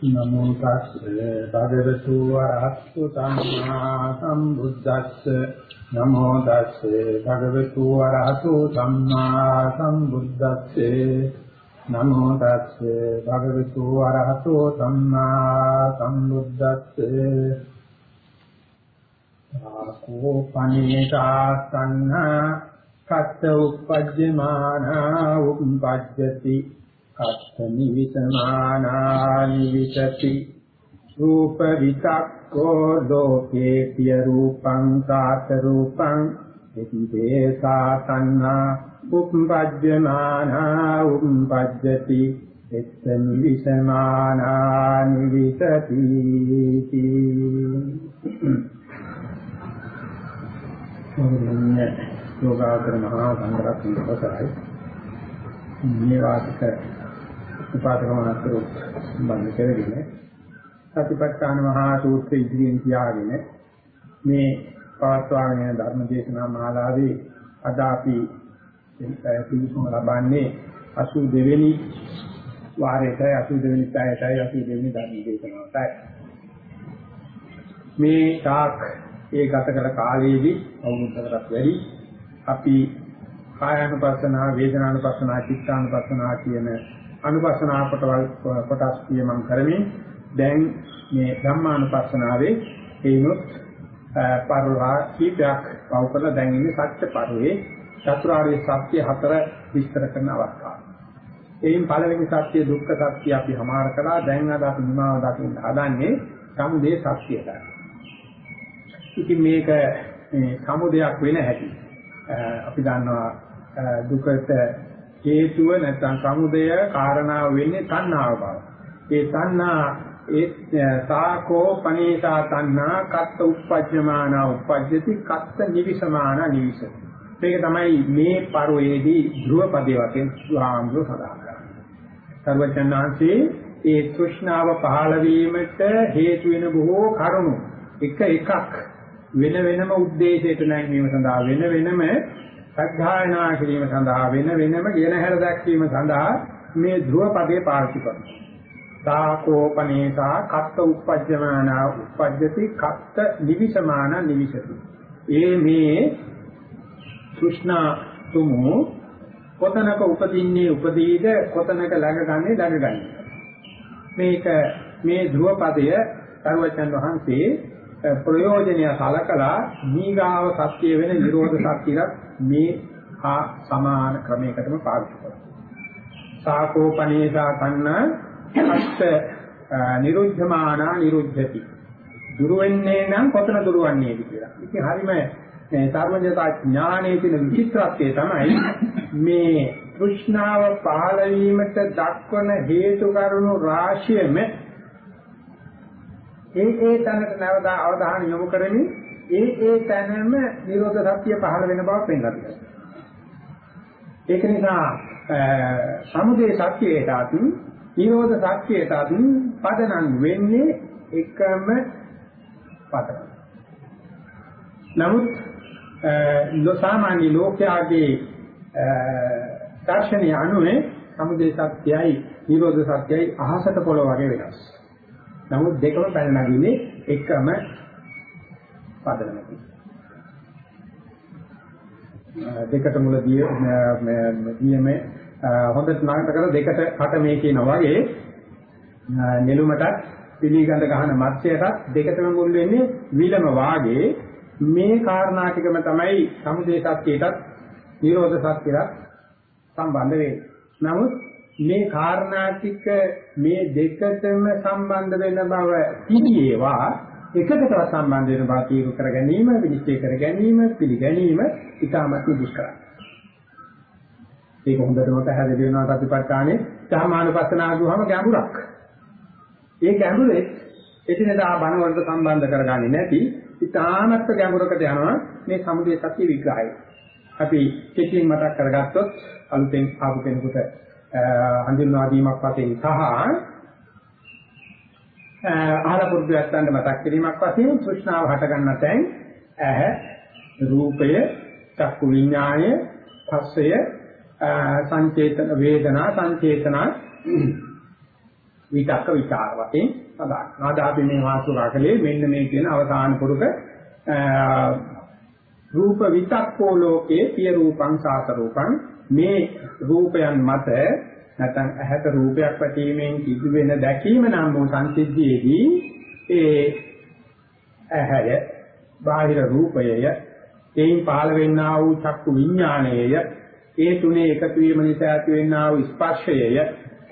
නමෝ තස්සේ භගවතු වරහතු සම්මා සම්බුද්දස්ස නමෝ තස්සේ භගවතු වරහතු සම්මා සම්බුද්දස්සේ නමෝ තස්සේ භගවතු වරහතු සම්මා සම්බුද්දස්සේ ආකෝ පනිතාසන්න කත්ත උපජ්ජමානා උපජ්ජති අත්තනි විසමානානි විසති රූප විතක්කෝ ලෝකේ පිය රූපං සාත රූපං. ඉතිපේ සාතන්නා. උප්පජ්ජමානා උප්පජ්ජති එත්තනි විසමානානි විසති මොන්නේ යෝගාචර මහා සංඝරත්නය අවසරයි. මේ වාසික උපාදක මහත්වරු සම්බන්ධ කරගෙන සතිපට්ඨාන මහා සූත්‍රය ඉදිරියෙන් තියාගෙන මේ පවත්වාගෙන යන ධර්ම දේශනා මාලාවේ අද අපි පිළිසුම ලබන්නේ 82 වෙනි වාරයටයි 82 වෙනි පැයටයි 82 වෙනි ධර්ම දේශනාවටයි මේ තාක් ඒ ගත කළ කාලයේදී අවුරුද්දකට වැඩි අපි කායानुපස්සනා වේදනානුපස්සනා චිත්තානුපස්සනා කියන අනුපස්සනා කොටවල් කොටස් කියමන් කරමින් දැන් මේ ධම්මානුපස්සනාවේ එිනුත් පරිවා කීපයක් පව කරලා දැන් ඉන්නේ සත්‍ය පරිවේ චතුරාර්ය සත්‍ය හතර විස්තර කරන අවස්ථාව. එයින් පළවෙනි සත්‍ය දුක්ඛ සත්‍ය අපි හමාර කළා දැන් අද අපි නිමාව දකින්න හදන්නේ සමුදය සත්‍යයට. ඉතින් මේක මේ සමුදයක් වෙන හැටි අපි දන්නවා දුකට හේතුව නැත්නම් සමුදය කාරණාව වෙන්නේ තණ්හාව බව. ඒ තණ්හා ඒ සාකෝ පනේසා තණ්හා කත්ත උපපජ්ජමාන උපජ්ජති කත්ත නිවිසමාන නිවිසති. මේක තමයි මේ පරෝයේදී ධ්‍රුව පදේ වශයෙන් සාම්භව සඳහන් කරන්නේ. සර්වචන්නාංශේ ඒ තෘෂ්ණාව පහළ වීමට හේතු වෙන බොහෝ කරුණු එක එකක් වෙන වෙනම ಉದ್ದೇಶයට නම් මේව සඳහා වෙන වෙනම සද්ධායනා කිරීම සඳහා වෙන වෙනම ගෙන හැර දැක්වීම සඳහා මේ ධ්‍රුව පදේ පාවිච්චි කරනවා. සාකෝපනේසා කත්ත උපජ්ජමාන උපජ්ජති කත්ත නිවිසමාන නිවිසති. ඒ මේ සුෂ්ණා තුමු කොතනක උපදින්නේ උපදීද කොතනක ළඟගන්නේ ළඟගන්නේ. මේක මේ ධ්‍රුව පදය සර්වචන් වහන්සේ ප්‍රයෝජනය සලකලා දීගාව සත්‍ය වෙන නිරෝධ සත්‍යයක් මේ හා සමාන ක්‍රමයකටම පාවිච්චි කරනවා. සාකෝපනේසා කන්න අස්ස නිරුද්ධමානා නිරුද්ධති. දුරු වෙන්නේ නම් කොතන දුරවන්නේද කියලා. ඉතින් හරිම මේ සර්වඥතා ඥානයේ තියෙන විචිත්‍රත්වය තමයි මේ કૃષ્ණාව පහළ වීමට දක්වන හේතු කරුණු රාශියෙම ඒ ඒ තැනට නැවත අවධානය යොමු කරමින් ඒ ඒ තැනම නිරෝධ සත්‍ය පහළ වෙන බව පෙන්ලා දෙනවා. ඒක නිසා සමුදේ සත්‍යයටත් නිරෝධ සත්‍යයටත් පදනම් වෙන්නේ එකම පදනම්. නමුත් ලෝසාමාන්‍ය ලෝකයාගේ දර්ශනය අනුව සමුදේ සත්‍යයයි නිරෝධ සත්‍යයයි අහසට පොළොව වගේ වෙනස්. නමුත් දෙකම පැන නගින්නේ එකම පදනමකින්. දෙකට මුලදී මේ හොඳට නාටක කරලා දෙකට කට මේ කියනවා වගේ නෙළුමටත් පිළිගඳ ගහන මත්යටත් දෙකටම මුල් වෙන්නේ විලම වාගේ මේ කාරණා ටිකම තමයි සමුදේ සත්‍යයටත් නිරෝධ සත්‍යයට සම්බන්ධ වෙන්නේ. නමුත් මේ කාරණා ටික මේ දෙකටම සම්බන්ධ වෙන බව පිළිේවා එකකටවත් සම්බන්ධ වෙන බව තීරු කර ගැනීම විනිශ්චය කර ගැනීම පිළිගැනීම ඉතාමත් දුෂ්කරයි. ඒක හොඳටම පැහැදිලි වෙනවා ප්‍රතිපත්තානේ සාමානුපස්සනා දුවම ගැඹුරක්. ඒ ගැඹුරේ එදිනදා බණ වලට සම්බන්ධ කරගන්නේ නැති ඉතාමත් ගැඹුරකට යනවා මේ සමුදේ සත්‍ය විග්‍රහය. අපි කෙටියෙන් මතක් කරගත්තොත් අලුතෙන් ආපු කෙනෙකුට හඳුන්වා දීමක් වශයෙන් සහ අහල පුරුදු යත්තන්ට මතක් කිරීමක් වශයෙන් තෘෂ්ණාව හට ගන්න තැන් ඇහ රූපය චක්කු විඥාය පස්සය සංචේතන වේදනා සංචේතනා විතක්ක ਵਿචාර වශයෙන් සඳහන්. ආද අපි මේ මාසුරා කලේ මෙන්න මේ කියන අවසාන පුරුක රූප විතක්කෝ ලෝකේ පිය රූපං සාත රූපං මේ රූපයන් මත නැත්නම් ඇහැට රූපයක් පැතීමෙන් සිදුවෙන දැකීම නම් වූ සංසිද්ධියේදී ඒ ඇහැය බාහිර රූපයය එයින් පහළ වෙන්නා වූ චක්කු විඥාණයය ඒ තුනේ එකතු වීම නිසා ඇති වෙන්නා වූ ස්පර්ශයය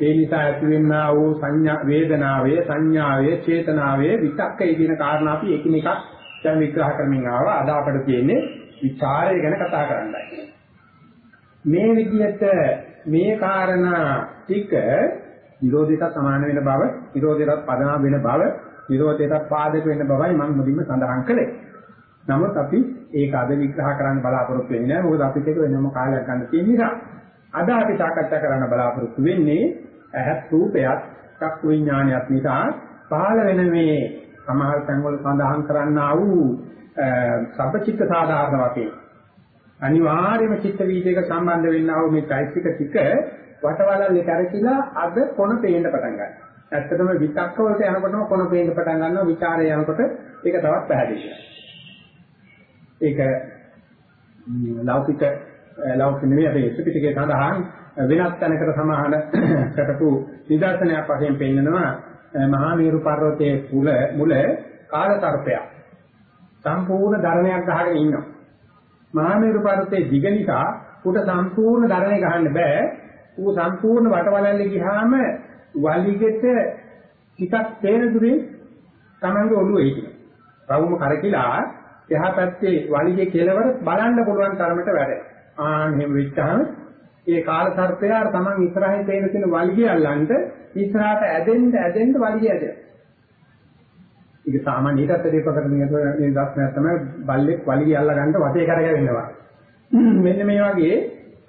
ඒ නිසා ඇති වෙන්නා වූ සංඥා වේදනාවේ සංඥාවේ චේතනාවේ විතක්කේ කියන කාරණා අපි එකිනෙකක් දැන් විග්‍රහ කරමින් ආවා. අද අපිට තියෙන්නේ විචාරය ගැන කතා කරන්නයි. මේ විදිහට මේ කාරණා ටික නිරෝධයට සමාන වෙන බව, නිරෝධයට පදනා වෙන බව, නිරෝධයට පාදක වෙන බවයි මම මුලින්ම සඳහන් කළේ. නමුත් අපි ඒක අද විග්‍රහ කරන්න බලාපොරොත්තු වෙන්නේ නැහැ. මොකද අපිට ඒක වෙනම කාලයක් ගන්න තියෙන නිසා. අද අපි සාකච්ඡා කරන්න බලාපොරොත්තු වෙන්නේ ඇහත් රූපයක්, චක්කු විඥානයක් නිසා පහළ වෙන මේ සමහර තැන්වල සඳහන් කරන්නා වූ සබ්බචිත්ත සාධාරණ වශයෙන් අනිවාර්යයෙන්ම චිත්ත වීදයක සම්බන්ධ වෙන්නා වූ මේ চৈতසික ටික වටවලල්ලේ කරකිලා අද කොන පේන්න පටන් ගන්නවා. ඇත්තටම විතක්ක වලට යනකොටම කොන පේන්න පටන් ගන්නවා විචාරය යනකොට ඒක තවත් පැහැදිලි ඒක ලෞකික ලෞකික නෙවෙයි අපේ ත්‍රිපිටකයේ සඳහන් වෙනත් තැනකට සමාන කරපු නිදර්ශනයක් වශයෙන් පෙන්නනවා මහා මේරු පර්වතයේ මුල මුල කාලතරපයක්. සම්පූර්ණ ධර්මයක් ගහගෙන ඉන්නවා. මහා මේරු පර්වතයේ දිග නිසා උට සම්පූර්ණ ධරණේ ගහන්න බෑ. ඌ සම්පූර්ණ වටවලල්ලේ ගියාම වලිගෙට ටිකක් තේන දුරින් Tamange ඔළුව හිටිනවා. රවුම කරකිලා එහා පැත්තේ වලිගේ කෙලවර බලන්න පුළුවන් තරමට වැඩ. ආන් එහෙම වෙච්චාම ඒ කාල සර්පයා තමන් ඉස්සරහින් තේන තියෙන වලිගය අල්ලන්න ඉස්සරහට ඇදෙන්න ඇදෙන්න වලිගය ඇදෙනවා. ඒක සාමාන්‍ය ඊටත් දෙපකට මේ මේ දස්නයක් තමයි බල්ලෙක් වලිගය අල්ල ගන්න වටේ කරගෙනවා. මෙන්න මේ වගේ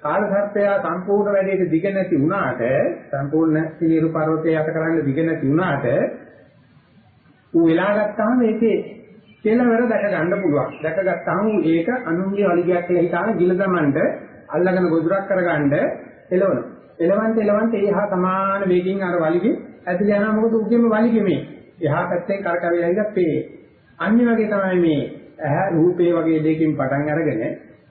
කාල සර්පයා සම්පූර්ණ වැඩේට දිග නැති වුණාට සම්පූර්ණ සීරු පර්වතය යට කරන්න දිග නැති වුණාට ඌ වෙලා ගත්තාම ඒකේ කෙලවර දැක ගන්න පුළුවන්. දැක ගත්තාම ඒක අනුන්ගේ වලිගයක් කියලා හිතාන ගිල දමන්න අල්ලගෙන ගොදුරක් කරගන්න එළවනවා. එළවන්ට එළවන්ට ඒහා සමාන වේගකින් අර වලිගේ ඇදලා යනවා මොකද උගෙම වලිගේ මේ එහා පැත්තෙන් කරකැවිලා ඉඳලා පේ. අනිත් වගේ තමයි මේ ඇහැ රූපේ වගේ දෙකකින් පටන් අරගෙන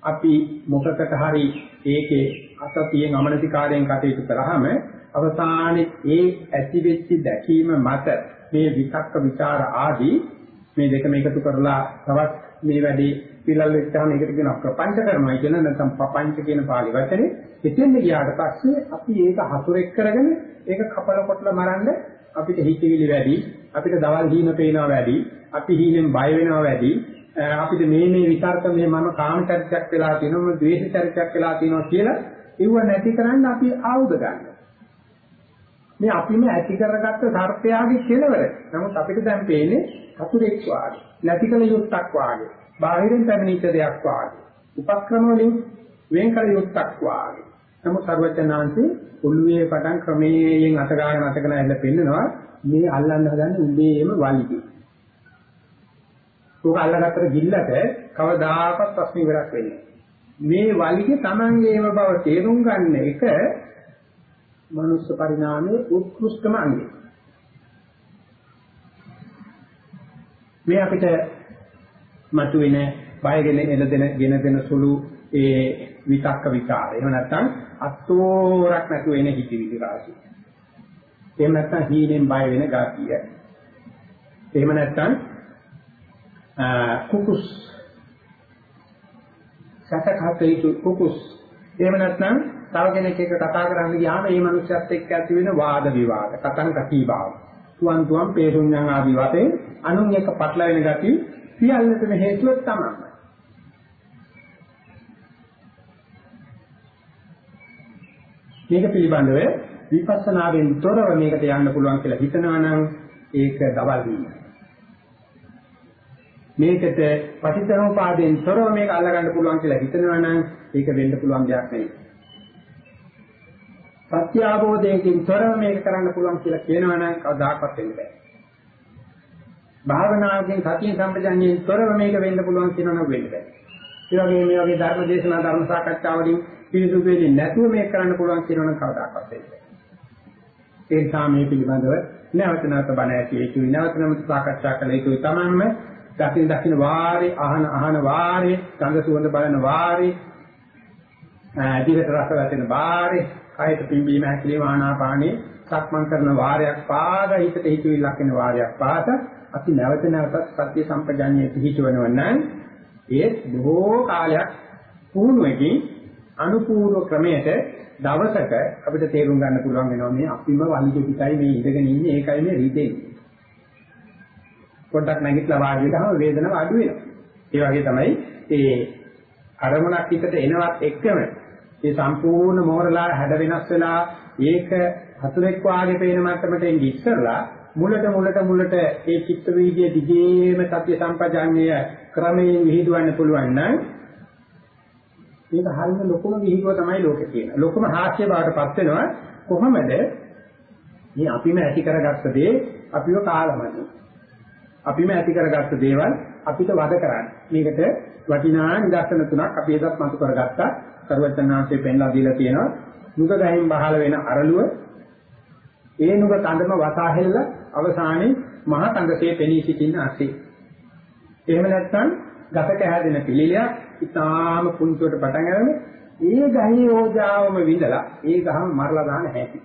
අපි මොකකට හරි ඒකේ අසතියෙන් අමනසිකාරයෙන් කටයුතු කරාම අවසානයේ ඒ ඇති වෙච්ච දැකීම මත මේ විතක්ක ਵਿਚාර ආදී මේ දෙකම එකතු කරලා තවත් මේ වැඩේ පිළල් වෙච්චාම ඒකට කියනවා ප්‍රපංච කරනවා කියන නැත්නම් පපංච කියන පාළි වචනේ එතෙන්ද ගියාට පස්සේ අපි ඒක හසුරෙක් කරගෙන ඒක කපල කොටල මරන්න අපිට හිතවිලි වැඩි අපිට දවල් හීන පේනවා වැඩි අපි හීනෙන් බය වෙනවා වැඩි. අපිට මේ මේ විතර්ක මේ මම කාම චරිතයක් වෙලා තියෙනවා මම ද්වේෂ චරිතයක් වෙලා තියෙනවා කියලා ඉව නැති කරන්න අපි ආයුධ ගන්නවා මේ අපිම ඇති කරගත්ත සර්පයාගේ කෙලවර. නමුත් අපිට දැන් පේන්නේ හතුරෙක් වාගේ නැතිකල යුක්තක් වාගේ බාහිරින් පැමිණිච්ච දෙයක් වාගේ උපක්‍රම වලින් වෙන් කළ යුක්තක් වාගේ. නමුත් සර්වඥාන්සේ ඔළුවේ පටන් ක්‍රමයෙන් අත ගන්න අත ගන්න ඇල්ල පෙන්නනවා මේ අල්ලන්න හදන්නේ උඹේම වලිගේ. ඒක අල්ලගත්තට ගිල්ලට කවදාකවත් ප්‍රශ්න ඉවරක් වෙන්නේ මේ වලිගේ Tamangeම බව තේරුම් ගන්න එක මනුස්ස පරිණාමයේ උත්කෘෂ්ඨම අංගය. මේ අපිට මතුවෙන බයගෙන එළදෙන ගෙන දෙන සුළු ඒ විතක්ක විචාර. එහෙම නැත්නම් අතෝරක් නැතුව එන හිතවිලි රාශිය. එහෙම නැත්නම් හීනෙන් බය වෙන ගතිය. එහෙම නැත්නම් කුකුස් සතකතේතු කුකුස්. එහෙම නැත්නම් තව කෙනෙක් එක්ක කතා කරන්න ගියාම ඒ මනුස්සයත් එක්ක ඇති වෙන වාද විවාද, කතං කතිභාව. තුන් තුන් පේරුඤ්ඤං ආදී වශයෙන් අනුන් එක්ක පටලවෙන ගතිය සියල්ලටම හේතුව තමයි. මේක පිළිබඳව විපස්සනාවෙන් තොරව මේකට යන්න පුළුවන් කියලා හිතනවා නම් ඒක දවල් වීම. මේකට පටිච්චසමුපාදයෙන් තොරව මේක අල්ලගන්න පුළුවන් කියලා හිතනවා නම් ඒක වෙන්න පුළුවන් දෙයක් නෙවෙයි. සත්‍ය අවබෝධයෙන් තොරව මේක කරන්න පුළුවන් කියලා කියනවා නම් කවදාකවත් වෙන්න බෑ. භාවනාවකින් සතිය සම්පජඤ්ඤයෙන් තොරව මේක වෙන්න පුළුවන් කියනවා නම් වෙන්න බෑ. ඒ වගේම මේ වගේ ධර්ම දේශනා ධර්ම සාකච්ඡා වලින් පිළිසු වෙන්නේ නැතුව මේක කරන්න පුළුවන් කියනවනම් කවදාකවත් වෙන්නේ ඒ නිසා මේ පිළිබඳව නැවත නැවත බණ ඇති යුතුයි නැවත නැවත සාකච්ඡා කළ යුතුයි තමන්ම දකින් දකින් වාරේ අහන අහන වාරේ ගඳ සුවඳ බලන වාරේ දිවට රස වැටෙන වාරේ කයට පිම්බීම හැකිලේ ආනාපානේ සක්මන් කරන වාරයක් පාද හිතට හිතවිල්ලක් වෙන වාරයක් පාද අපි නැවත නැවතත් සත්‍ය සම්පජාඤ්ඤයේ පිහිටවනවා නම් ඒ බොහෝ කාලයක් පුහුණුවකින් අනුපූර්ව ක්‍රමයට දවසක අපිට තේරුම් ගන්න පුළුවන් වෙනවා මේ අපිම වලිග පිටයි මේ ඉඳගෙන ඉන්නේ ඒකයි මේ රිදෙන්නේ. පොඩ්ඩක් නැගිටලා වාඩි වෙනහම වේදනාව අඩු වෙනවා. ඒ වගේ තමයි ඒ අරමුණක් පිටට එනවත් එක්කම ඒ සම්පූර්ණ මෝරලා හැඩ වෙනස් වෙලා ඒක හතුරෙක් වාගේ පේන මට්ටමට එන්නේ ඉස්සරලා මුලට මුලට මුලට ඒ චිත්ත වීදියේ දිගේම සත්‍ය සම්පජාඤ්ඤය ක්‍රමයෙන් විහිදුවන්න පුළුවන් නම් ඒක හරියට ලොකුම විහිදුව තමයි ලෝකේ තියෙන. ලොකුම හාස්‍ය බවටපත් වෙනවා කොහොමද මේ අපිම ඇති කරගත්ත දේ අපිව කාලමයි. අපිම ඇති කරගත්ත දේවල් අපිට වද කරන්නේ. මේකට වටිනා නිදර්ශන තුනක් අපි එදත් මතු කරගත්තා. සර්වඥාන්සේ පෙන්ලා දීලා තියෙනවා. නුග ගහින් බහල වෙන අරළුව ඒ නුග කඳම වසාහෙල්ල අවසානයේ මහ කඳසේ පෙනී සිටින ASCII. එහෙම නැත්නම් ගතක හැදෙන පිළිලයක් ඉතාම කුංචුවට පටන් අරගෙන ඒ ගහේ ඕජාවම විඳලා ඒ ගහම මරලා දාන හැටි.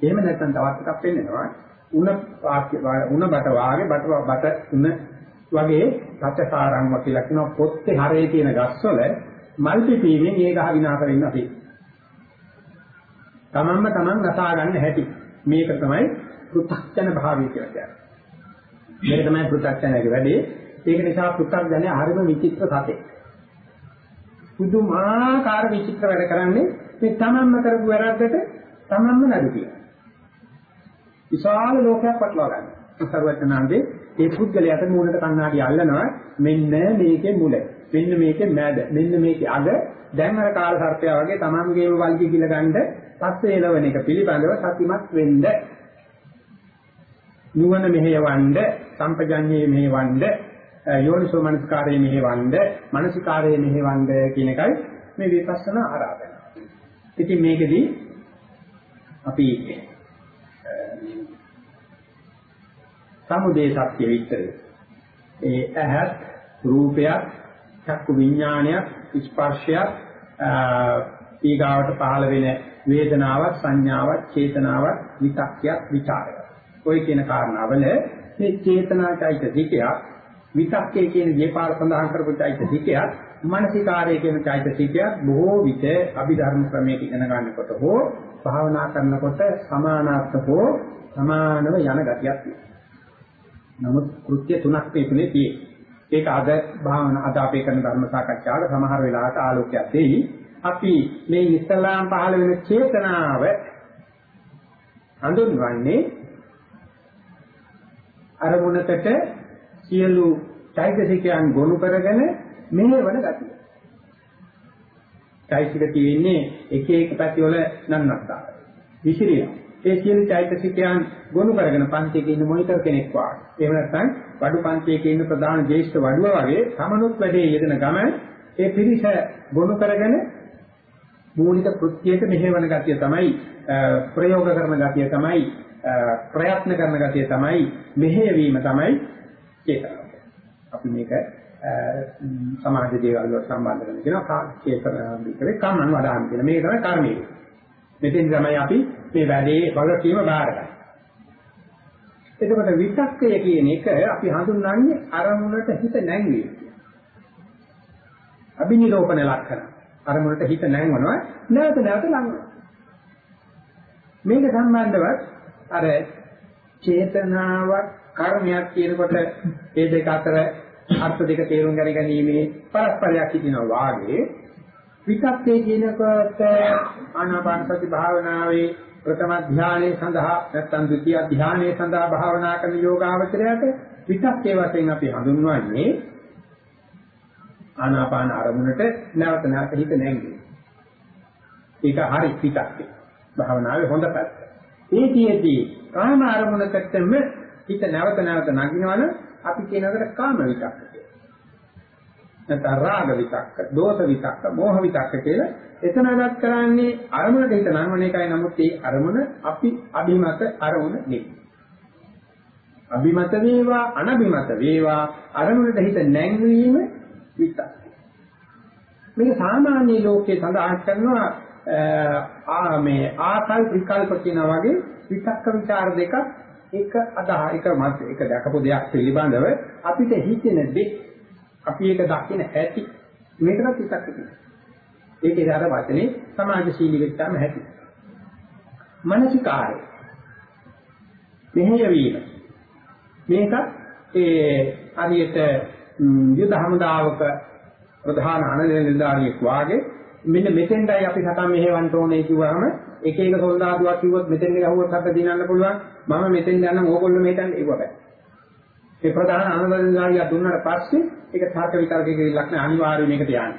එහෙම නැත්නම් තවත් එකක් පෙන්නනවා. උණ වාක්‍ය උණ බට වාගේ බට බට උණ වගේ රචකාරම්ව කියලා කියන පොත්තේ හරේ තියෙන ගස්වල මල් පිපීමෙන් ඒ ගහ විනාශ වෙන්න අපි. තමන්ම තමන් නසා ගන්න හැටි. මේක තමයි පෘථග්ජන භාවය කියලා කියන්නේ. මේක තමයි පෘථග්ජනයේ වැඩේ. ඒක නිසා පෘථග්ජනය හරිම විචිත්‍ර සතෙක්. පුදුමාකාර විචිත්‍ර වැඩ කරන්නේ මේ තමන්ම කරපු වැරද්දට තමන්ම නඩු කියනවා. විශාල ලෝකයක් පටලවා ගන්න. සර්වඥාන්දේ ඒ පුද්ගලයාට මූණට කණ්ණාඩි අල්ලනවා මෙන්න මේකේ මුල. මෙන්න මේකේ මැද. මෙන්න මේකේ අග. දැන් අර කාල සර්පයා වගේ තමන්ගේම වල්කි කියලා ගන්න පස්සේ එළවෙන එක පිළිබඳව සතිමත් වෙන්න. නුවණ මෙහෙයවන්න, සම්පජඤ්ඤයේ මෙහෙවන්න, යෝනිසෝ මනස්කාරයේ මෙහෙවන්න, මානසිකාරයේ මෙහෙවන්න කියන එකයි මේ විපස්සනා ආරාධන. ඉතින් මේකෙදී අපි සමුදේ සත්‍ය විස්තරය. ඒ ඇහත් රූපයක් චක්කු විඥානයක් ස්පර්ශයක් ඊගාවට පහළ වෙන වේදනාවක් සංඥාවක් චේතනාවක් විතක්කයක් ਵਿਚාරයක්. ඔය කියන කාරණාවල මේ චේතනාචෛතසිකයක් විතක්කේ කියන දීපාල සඳහන් කරපු චෛතසිකයක් මානසිකාරය කියන චෛතසිකයක් බොහෝ විට අභිධර්ම ක්‍රමයක ඉගෙන ගන්නකොට හෝ භාවනා කරනකොට සමානාර්ථකෝ සමානව යන ගතියක් තියෙනවා. නමුත් කෘත්‍ය තුනක් මේ තුනේ තියෙනවා. ඒක අද භාවනා අද අපේ කරන ධර්ම සාකච්ඡාවක සමහර වෙලාවට ආලෝකයක් දෙයි. අපි මේ ඉස්ලාම් පහළ වෙන චේතනාව හඳුන්වන්නේ අරමුණකට සියලු චෛතසිකයන් ගොනු කරගෙන මෙහෙවන ගතිය. චෛතසික තියෙන්නේ එක එක පැතිවල නන්නත්තා. විසිරියා. ඒ සියලු චෛතසිකයන් ගොනු කරගෙන පන්තියක ඉන්න මොනිටර් කෙනෙක් වාගේ. එහෙම නැත්නම් වඩු පන්තියක ඉන්න ප්‍රධාන ජේෂ්ඨ වඩුව වගේ සමනුත් වැඩේ යෙදෙන ගමන් ඒ පිරිස ගොනු කරගෙන මූලික කෘත්‍යයට මෙහෙවන ගතිය තමයි ප්‍රයෝග කරන ගතිය තමයි ප්‍රයත්න කරන ගතිය තමයි මෙහෙයවීම තමයි චේතනාව. අපි මේක සමාජ දේවල් වලට සම්බන්ධ කරගෙන කියනවා චේතනාව විතරේ කම්මන් වඩාන් කියන මේක තමයි කර්මය. මෙතෙන් තමයි අපි මේ වැඩේ වගකීම බාරගන්නේ. එතකොට විතක්කය කියන එක අපි හඳුන්වන්නේ අරමුණට හිත නැංවීම. අභිනිරෝපණ ලක්ෂණ. අරමුණට හිත නැංවනවා නැවත නැවත ලඟනවා. මේක සම්බන්ධව අර චේතනාවක් කර්මයක් කියනකොට මේ දෙක අතර අර්ථ දෙක තේරුම් ගන්න ගැනීමේ පරස්පරයක් සිටිනවා වාගේ විතක්කේ කියනකොට ආනාපාන සති භාවනාවේ ප්‍රථම ධානයේ සඳහා නැත්නම් ද්විතිය ධානයේ සඳහා භාවනා කරන යෝගාවචරයට විතක්කේ වශයෙන් අපි හඳුන්වන්නේ ආනාපාන අරමුණට නැවත නැවත හිත නැංගීම. ඒක හරි විතක්කේ. භාවනාවේ හොඳ පැත්ත. ඒකෙදී කාම අරමුණකටම හිත නැවත නැවත නගිනවනම් අපි කියනකට කාම විතක්ක කියලා. නැත්නම් රාග විතක්ක, දෝෂ විතක්ක, මෝහ විතක්ක කියලා එතනවත් කරන්නේ අරමුණට හිත නංවන එකයි නමුත් ඒ අරමුණ අපි අභිමත අරමුණ නෙවෙයි. අභිමත වේවා අනභිමත වේවා අරමුණට හිත නැංවීම විතක්ක. මේක සාමාන්‍ය ලෝකයේ සඳහන් කරනවා ආ මේ ආකල් විකල්ප කියන වගේ විතක්ක ਵਿਚාර දෙක එක අදහ එක මත එක දැකපු දෙයක් පිළිබඳව අපිට හිතෙන දෙයක් අපි ඒක දකින්න ඇති මේකත් විතක්ක කියනවා. ඒකේ දාර වචනේ සමාජශීලී වෙච්චාම ඇති. මානසිකාරය. මෙහෙය වීම. මේක ඒ හරියට යුද හමුදාවක ප්‍රධාන අනලෙන්දාරියෙක් වාගේ මෙන්න මෙතෙන්ටයි අපි සටන් මෙහෙවන්න ඕනේ කිව්වම එක එක සොල්දාදුවක් කිව්වොත් මෙතෙන් ගහුවොත් හත දිනන්න පුළුවන්. මම මෙතෙන් යන්න ඕගොල්ලෝ මෙතෙන් ඉව බෑ. ඒ ප්‍රධාන අනලෙන්දාරිය දුන්නාට පස්සේ ඒක තර්ක විතර්කයක ඉලක්ක නෑ අනිවාර්යයෙන් මේකට යන්න.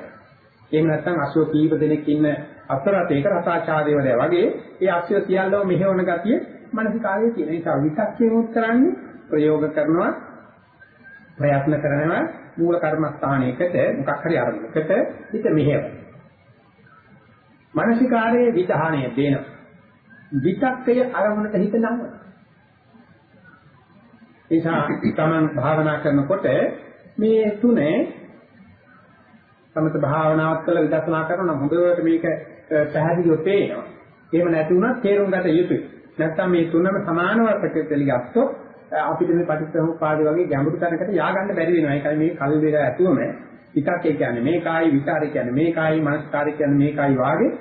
එහෙම නැත්නම් අසුව කීප දෙනෙක් ඉන්න අතරතේක රසාචාර්යවරයා වගේ ඒ අක්ෂර සියල්ලම මෙහෙවන ගතිය මානසිකාරයේ තියෙන නිසා විතක්කේ උත් කරන්නේ ප්‍රයෝග කරනවා ප්‍රයත්න කරනවා මූල කර්මස්ථානයකට මොකක් හරි අරමුණකට හිත මෙහෙව. මානසිකාරයේ විධානය දෙන විතක්කය අරමුණට හිත නම. එසා තමන් භාවනා කරනකොට මේ තුනේ සමත භාවනාවක් කළ විදර්ශනා කරන හොඳට මේක පැහැදිලිව පේනවා. එහෙම නැති වුණත් තේරුම් ගත යුතුයි. නැත්නම් මේ තුනම සමානව ප්‍රතිපලියක්තෝ අපිට මේ පටිච්චසමුප්පාද වගේ ගැඹුරු තැනකට ය아가න්න බැරි වෙනවා. ඒකයි මේ කල් වේල ඇතුවම විතක්කේ කියන්නේ මේකයි, විචාරේ කියන්නේ මේකයි, මනස්කාරය කියන්නේ මේකයි වාගේ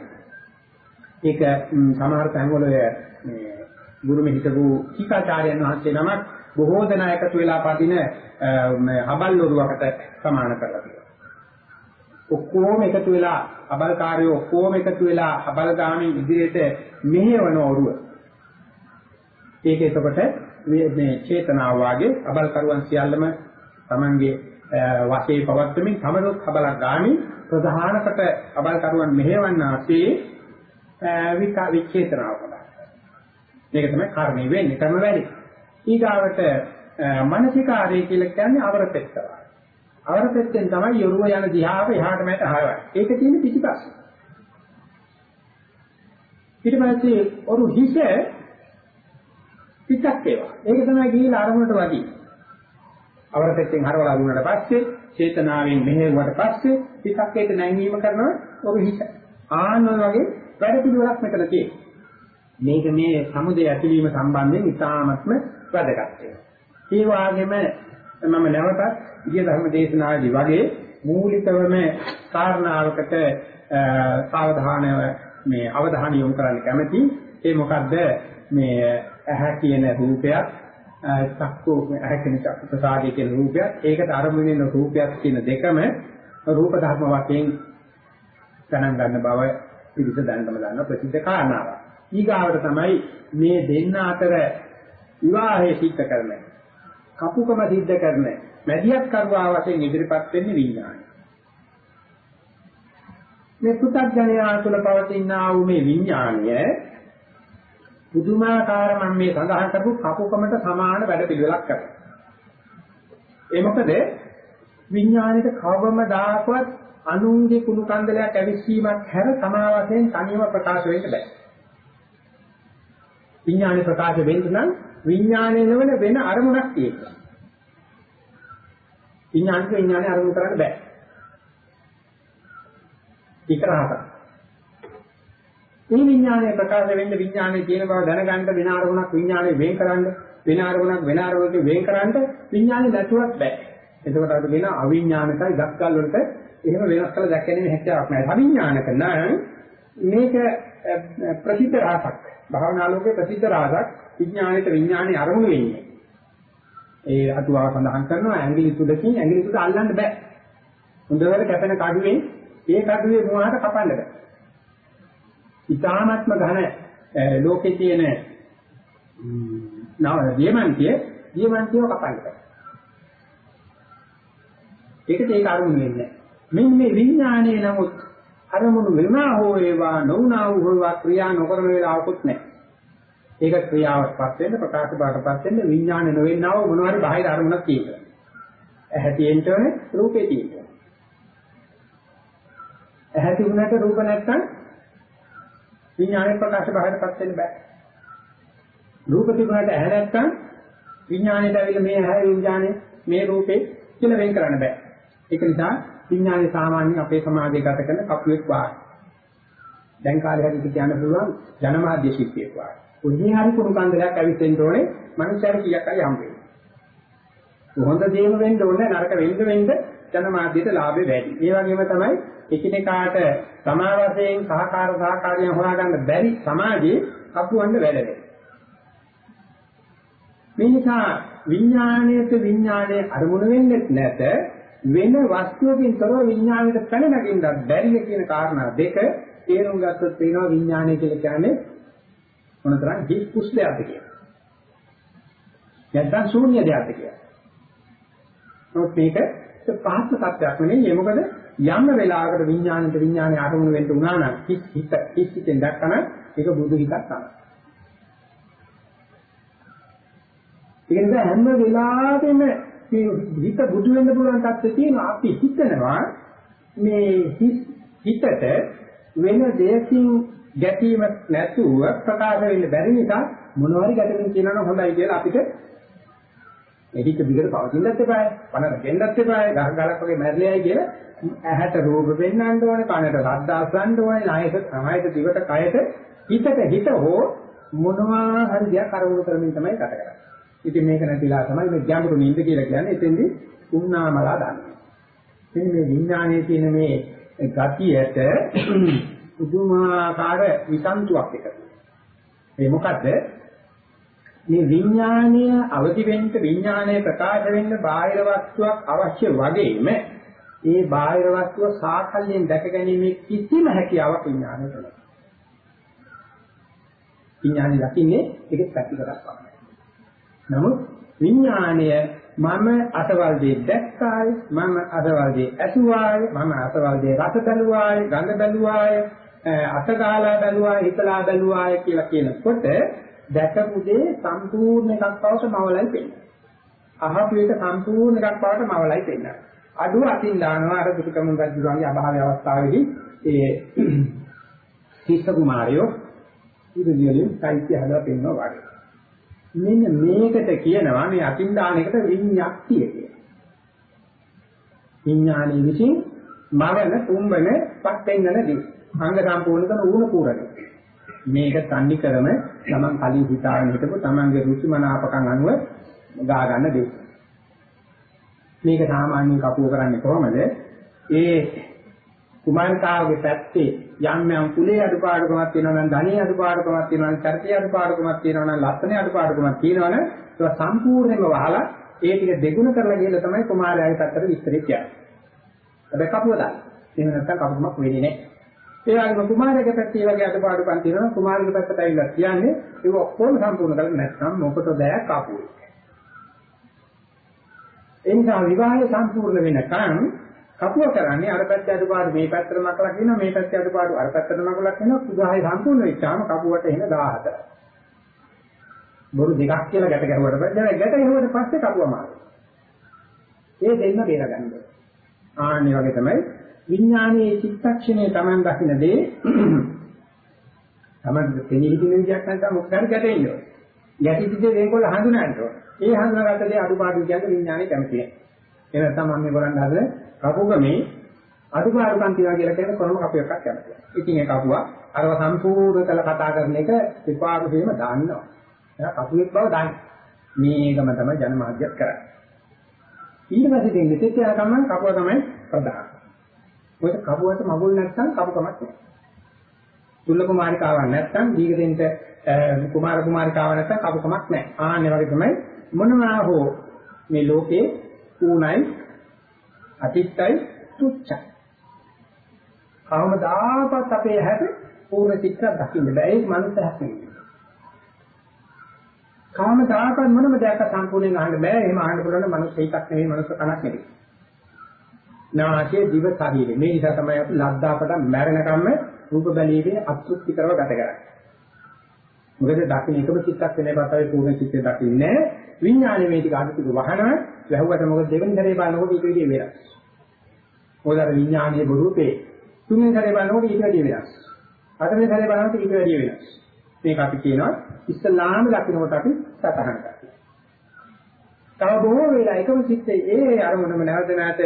ඒක සමහර තැන්වල මේ ගුරුමෙ හිටපු ටීකාචාර්යයන් වහන්සේ නමක් බොහෝ දෙනා එකතු වෙලා පදින හබල් ඔරුවකට සමාන කරලා තියෙනවා. ඔක්කොම එකතු වෙලා හබල්කාරයෝ ඔක්කොම එකතු වෙලා හබල් ගාමින් ඉදිරියට මෙහෙවන ඔරුව. ඒක එතකොට මේ චේතනාව වාගේ අබල් කරුවන් සියල්ලම Tamange වශයේ පවත්වමින් තමනුත් අබලක් ගාමි ප්‍රධානකට අබල් කරුවන් මෙහෙවන්නාසේ වික විචේතනාව කරා. මේක තමයි කර්මය වෙන්නේ කරන වැඩි. ඊගාවට මානසිකාරය කියලා කියන්නේ අවරපෙත්තව. අවරපෙත්තෙන් තමයි යොරුව යන දිහාව එහාට මෙහාට හරවන්නේ. ඒක තියෙන පිටිපස්ස. ඊට පස්සේ ඔරු හිස පිටක් ඒවා. ඒක තමයි ගිහිලා අරමුණට වදී. අවරපෙත්තෙන් හරවලා දුන්නාට පස්සේ චේතනාවෙන් මෙහෙවුවට පස්සේ පිටක් ඒක නැංවීම කරනවා ඔබ හිත. ආන්න වගේ වැඩ පිළිවෙලක් මෙතන තියෙනවා. මේක මේ සමුදය ඇතිවීම සම්බන්ධයෙන් ඉතාමත්ම වැදගත් වෙනවා. ඒ වගේම මම නැවතත් ගිය ධර්ම දේශනාවේදී වගේ මූලිකවම කාරණාවකට සාවධානව මේ අවධානය යොමු කරන්න කැමැති. ඒ මොකද්ද මේ ඇහැ කියන රූපයක් චක්කු ඇහැ කියන චක්කු ප්‍රසාදය කියන රූපයක් ඒකට අරමුණ වෙන රූපයක් කියන දෙකම රූප ධර්ම වශයෙන් ගණන් ගන්න බව පිළිස දැනගම ගන්න ප්‍රසිද්ධ කාරණාවක්. ඊගාවට තමයි මේ දෙන්න අතර විවාහය සිද්ධ කරන කපුකම සිද්ධ කරන මැදිහත් කරුවා වශයෙන් ඉදිරිපත් වෙන්නේ විඥානය. මේ පු탁ජනයා තුළ පවතින ආ වූ මේ විඥානය පුදුමාකාර මම මේ සඳහන් කරපු කපුකමට සමාන වැඩ පිළිවෙලක් කරනවා. ඒ මොකද විඥාණයට කවම දායකවත් අනුන්ගේ කුණු කන්දලයක් ඇවිස්සීමක් හැර තමා වශයෙන් තනියම ප්‍රකාශ වෙන්න බෑ. විඥානේ ප්‍රකාශ වෙන්න නම් විඥානේ නෙවෙන වෙන අරමුණක් තියෙනවා. විඥානික විඥානේ අරමුණු කරන්න බෑ. ඒක රහතක්. මේ විඥානය ප්‍රකාශ වෙන්න විඥානයේ තියෙන බව දැනගන්න වෙන අරමුණක් විඥානයේ වෙන් කරන්න වෙන අරමුණක් වෙන අරමුණක වෙන් කරන්න විඥානේ නැතුවත් බෑ. එතකොට අපි කියන අවිඥානිකයි දක්කල් වලට එහෙම වෙනස් කළ දැක්කෙන්නේ හැකියාවක් නැහැ. අවිඥානික නම් මේක ප්‍රසිද්ධ රහසක්. භාවනා ලෝකේ ප්‍රසිද්ධ රහසක් විඥානිත විඥානේ අරමුණු වෙන්නේ. ඒ අතුවා සඳහන් කරනවා ඇඟිලි තුඩකින් ඇඟිලි තුඩ අල්ලන්න බෑ. හොඳට කැපෙන කඩුවෙන් ඒ කඩුවේ මොහාට කපන්න බෑ. ඉතාමත්ම ඝන ලෝකේ තියෙන නව දියමන්තිය දියමන්තියව කපන්න බෑ. ඒකත් ඒක අරුමුණු වෙන්නේ. මෙන්න මේ විඥානයේ නමුත් අරමුණු වෙනා හෝ වේවා නොවුනා වූ වේවා ක්‍රියා නොකරන වෙලාවකුත් නැහැ. ඒක ක්‍රියාවක්පත් වෙන්න ප්‍රකාශ බාටපත් වෙන්න විඥානය නොවෙන්නා වූ මොනවා හරි බාහිර අරමුණක් තියෙනවා. ඇහැ තියෙන්න ඕනේ රූපේ තියෙන්න. ඇහැ තිබුණාට රූප නැත්තම් විඥානයේ ප්‍රකාශ බාහිරපත් වෙන්න බෑ. රූප තිබුණාට ඇහැ නැත්තම් විඥාණයට ඇවිල්ලා මේ ඇහැ විඥානේ මේ රූපේ කියලා වෙන් කරන්න බෑ. ඒක නිසා විඥානේ සාමාන්‍යයෙන් අපේ සමාජයේ ගත කරන කපුවෙක් වාගේ. දැන් කාලේ හැදිට කියන්න පුළුවන් ජනමාධ්‍ය ශිල්පියෙක් වාගේ. උන්නේ හරි කුණු කන්දලයක් ඇවිස්සෙන්න ඕනේ මනුස්සයර කීයක් හරි හම්බ වෙනවා. හොඳ දේම වෙන්න ඕනේ නරක වෙන්න වෙන්න ජනමාධ්‍යයට ලාභේ වැඩි. ඒ වගේම තමයි එකිනෙකාට සමාව වශයෙන් සහකාර සහකාරියන් හොයාගන්න බැරි සමාජයේ කපුවන්න වැඩ මේ නිසා විඥාණයට විඥාණය අරමුණු වෙන්නේ නැත වෙන වස්තුවකින් තොරව විඥාණයට පැන නගින්නත් බැරිය කියන කාරණා දෙක තේරුම් ගත්තොත් වෙනවා විඥාණය කියලා කියන්නේ මොනතරම් හිස් කුස්ලයක්ද කියලා. නැත්නම් ශූන්‍ය දෙයක්ද කියලා. නමුත් මේක පහත් සත්‍යයක් නෙවෙයි මොකද යම් වෙලාවකට විඥාණයට විඥානය ආරමුණු වෙන්න උනා නම් හිත හිත හිතෙන් දැක්කම ඒක බුදු හිතක් තමයි. ඒ නිසා හැම වෙලාවෙම මේ හිත බුදු වෙන්න පුළුවන් තත්ත්වය තියෙනවා අපි හිතනවා මේ හිතට වෙන දෙයකින් ගැටීම නැතුව ප්‍රකාශ වෙන්න බැරි නිසා මොනවාරි ගැටෙමින් කියනවා හොඳයි කියලා අපිට එදිට දිගට පවතින්නත් එපායි, පනර දෙන්නත් එපායි, ගහ ගලක් වගේ මැරෙලයි කියලා ඇහැට රූප වෙන්නන්න ඕනේ, කනට ශබ්ද අසන්න ඕනේ, නායක සමායත දිවට කයට හිතට හිත හෝ මොනවා හරි දෙයක් අරමුණු කරමින් තමයි ගත කරන්නේ. ඉතින් මේක නැතිලා තමයි මේ ගැඹුරු නිින්ද කියලා කියන්නේ. එතෙන්දී උන්නාමලා දාන්නේ. ඉතින් මේ විඥානයේ තියෙන මේ ගතියට පුදුමාකාර විසන්තුවක් එකතු. ඒ මොකද මේ විඥානීය අවදි වෙන්න විඥානයේ ප්‍රකාශ වෙන්න බාහිර වස්තුවක් අවශ්‍ය වගේම ඒ බාහිර වස්තුව සාකල්යෙන් දැක ගැනීමේ කිසිම හැකියාවක් විඥානයේ නැහැ. විඥානය දකින්නේ ඒක පැතිකඩක් වගේ. නමුත් විඥානය මම අතවල් දේ දැක්කාය මම අතවල් දේ ඇසුවාය මම අතවල් දේ රස බැලුවාය ගඳ බැලුවාය අතගාලා බැලුවාය හිතලා බැලුවාය කියලා කියනකොට දැකපු දේ සම්පූර්ණ එකක් බවට මවලයි පෙන්නන්නේ. අහපු එක සම්පූර්ණ එකක් බවට මවලයි පෙන්නන්නේ. අඩුව අතින් දානවා අර දුකම රජුගේ අභාවය අවස්ථාවේදී ඒ ශිෂ්‍ය කුමාරයෝ ඉදිරියෙන් සාහිත්‍ය හදලා පෙන්වනවා වගේ. මෙන්න මේකට කියනවා මේ අතින් දාන එකට විඤ්ඤාක්තිය කියලා. විඥානයේ විසින් මවන තුම්බන පත් පෙන්නන දේ. අංග සම්පූර්ණ කරන ඌණ පුරණ. මේක තන්නේ කරම තමන් කලින් හිතාගෙන හිටපු තමන්ගේ රුචි මනාපකම් අනුව ගා ගන්න දෙයක්. මේක සාමාන්‍යයෙන් කපුව කරන්නේ කොහොමද? ඒ කුමාරිකාවගේ පැත්තේ යම් යම් කුලේ අඩුපාඩුකමක් තියෙනවා නම් ධනිය අඩුපාඩුකමක් තියෙනවා නම් චර්චේ අඩුපාඩුකමක් තියෙනවා නම් ලක්ෂණේ අඩුපාඩුකමක් තියෙනවා නම් ඒක සම්පූර්ණයෙන්ම වහලා ඒ ටික දෙගුණ කරලා ගිහලා තමයි කුමාරයාගේ පැත්තට විස්තරය කියන්නේ. හැබැයි කපුව දාන්න. එහෙම නැත්නම් කපුමක් වෙන්නේ නැහැ. ඒ වගේම කුමාරයාගේ පැත්තේ වගේ අඩපාඩුකම් තියෙනවා කුමාරයාගේ පැත්තට ඇවිල්ලා කියන්නේ ඒක ඔක්කොම සම්පූර්ණ කරලා නැත්නම් මොකටද බෑක් ආපුවේ. ඒ නිසා විවාහය සම්පූර්ණ වෙනකන් කපුව කරන්නේ අර පැත්තේ අඩපාඩු මේ පැත්තට නකලා කියනවා මේ පැත්තේ අඩපාඩු අර පැත්තට නකලා කියනවා විවාහය සම්පූර්ණ වෙච්චාම කපුවට එන 17. බොරු දෙකක් කියලා ගැට ගැහුවට පස්සේ ගැට ගැහුවට පස්සේ කපුව මාරු. ඒ දෙන්න බේරගන්න. ආන්නේ වගේ තමයි විඥානයේ චිත්තක්ෂණය Taman දකින්න දේ Taman දෙන්නේ හිතින විදියක් නැත්නම් මොකක් හරි ගැටෙන්න ඕනේ. ගැටිච්ච දේ මේගොල්ලෝ හඳුනන්න ඕනේ. ඒ හඳුනාගත්ත දේ අඩුපාඩු කියන්නේ විඥානයේ කැමති නැහැ. ඒ නැත්නම් මම මේ කරන්න හදන කපුගමේ අඩුපාඩුකම් තියනවා කියලා කියන කොනම කපුවක් කැමති. ඉතින් ඒ කපුවා අරව සම්පූර්ණ කළ කතා කරන එක විපාක වීම දාන්නවා. එයා කපුවෙක් බව දාන්නේ. මේකම තමයි ජනමාධ්‍යත් කරන්නේ. ඊට පස්සේ දෙන්නේ තෙච්චා තමයි කපුව තමයි ප්‍රධාන. මොකද කපුවට මගුල් නැත්නම් කපුකමක් නැහැ. තුල්ල කුමාරිකාවක් නැත්නම් දීගදෙන්ට කුමාර කුමාරිකාවක් නැත්නම් කපුකමක් නැහැ. ආන්නේ වගේ තමයි මොනවා හෝ මේ ලෝකේ ඌණයි අතිත්තයි තුච්චයි. කවමදාකවත් අපේ හැට පූර්ණ චිත්‍ර දකින්න බෑ. ඒක මනුස්ස හැකියි. කවමදාකවත් මොනම දෙයක් සම්පූර්ණයෙන් අහන්න බෑ. එහෙම අහන්න පුළුවන් මනුස්ස එකක් නෙවෙයි මනුස්ස කණක් නෙවෙයි. නාසය දිව ශරීරය. මේ නිසා තමයි අපි ලද්දාපට මැරෙනකම්ම රූප බැලීමේ අතෘප්ති කරව ගත කරන්නේ. මොකද දකින්න එකම චිත්තක් වෙනේ පතයි පූර්ණ චිත්තේ දකින්නේ විඥානේ මේ ටික අඩු ටික වහනවා වැහුවට මොකද දෙවෙනි දරේ බලනකොට ඊට විදිහේ වෙනස්. මොකද අර විඥානයේ රූපේ තුන්වෙනි සැරේ බලනකොට ඊට වැඩිය වෙනස්. හතරවෙනි සැරේ බලනකොට ඊට වැඩිය වෙනස්. මේක අපි කියනවා ඉස්ලාම දකින්නකොට අපි සතහන් කරනවා. තව බොහෝ වෙලා එකම සිත්තේ ඒ අරමුණම නැවත නැවත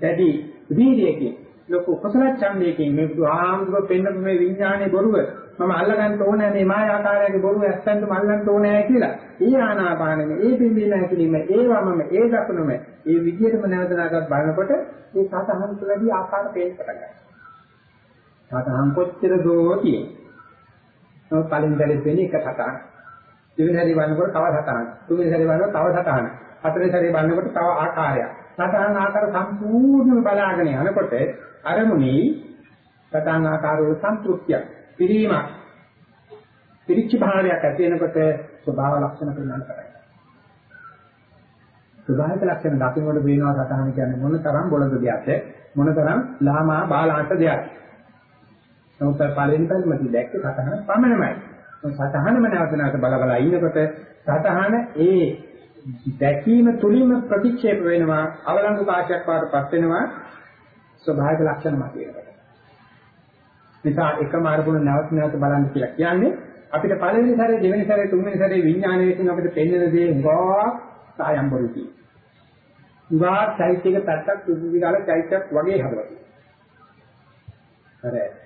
දැඩි වීර්යයෙන් ලොකු කුසල ඡන්දයකින් මේ බුදුහාමුදුර පෙන්න මේ විඥානයේ බොරුව මම අල්ලගන්න ඕනේ මේ මායාකාරයේ බොරුව ඇත්තන්ට මල්ලන්න ඕනේ කියලා. ඒ ආනාපානෙම ඒ පිළිබින හැකීම ඒ වමම ඒ දකුණම ඒ විදිහටම නැවත නැවතත් බලනකොට මේ සතහන් තුළදී ආකාර පේන්න පටන් ගන්නවා. සතහන් කොච්චර දෝ තියෙන්නේ. නමුත් කලින් දැලෙත් වෙන්නේ එක සතහන්. දෙවෙනි සැරේ බලනකොට තව සතහන්. තුන්වෙනි සැරේ බලනකොට තව සතහන්. හතරවෙනි සැරේ බලනකොට තව ආකාරයක්. සතහන් ආකාර සම්පූර්ණව බලාගෙන යනකොට අරමුණේ සතහන් ආකාර වල සන්තුෂ්තියක්, පිරීමක්, පිරිච්ච භාවයක් ඇති වෙනකොට ස්වභාව ලක්ෂණ පෙන්වන්න පටන් ස්වභාවික ලක්ෂණ දකින්නකොට පේනවා සතහන කියන්නේ මොන තරම් බොළඳ දෙයක්ද? මොන තරම් ලාමා බාලාට දෙයක්ද? නමුත් පළවෙනි පැල්මදී දැක්කේ සතහන පමණමයි. සතහනම නැවත නැවත බල බල ඉන්නකොට සතහන ඒ දැකීම තුලින්ම ප්‍රතික්ෂේප වෙනවා අවලංගු කාශයක් වඩපත් වෙනවා ස්වභාවික ලක්ෂණ මතුවෙනවා. නිසා එකම අරමුණ නැවත නැවත බලන්න කියලා කියන්නේ අපිට පළවෙනි සැරේ දෙවෙනි සැරේ තුන්වෙනි සැරේ විඥානයෙන් අපිට පෙන්වන දේ ගොඩක් සායම් බරුති. උගා චෛත්‍යක පැත්තක් සුදුවිගාල චෛත්‍යයක් වගේ හදලා තියෙනවා.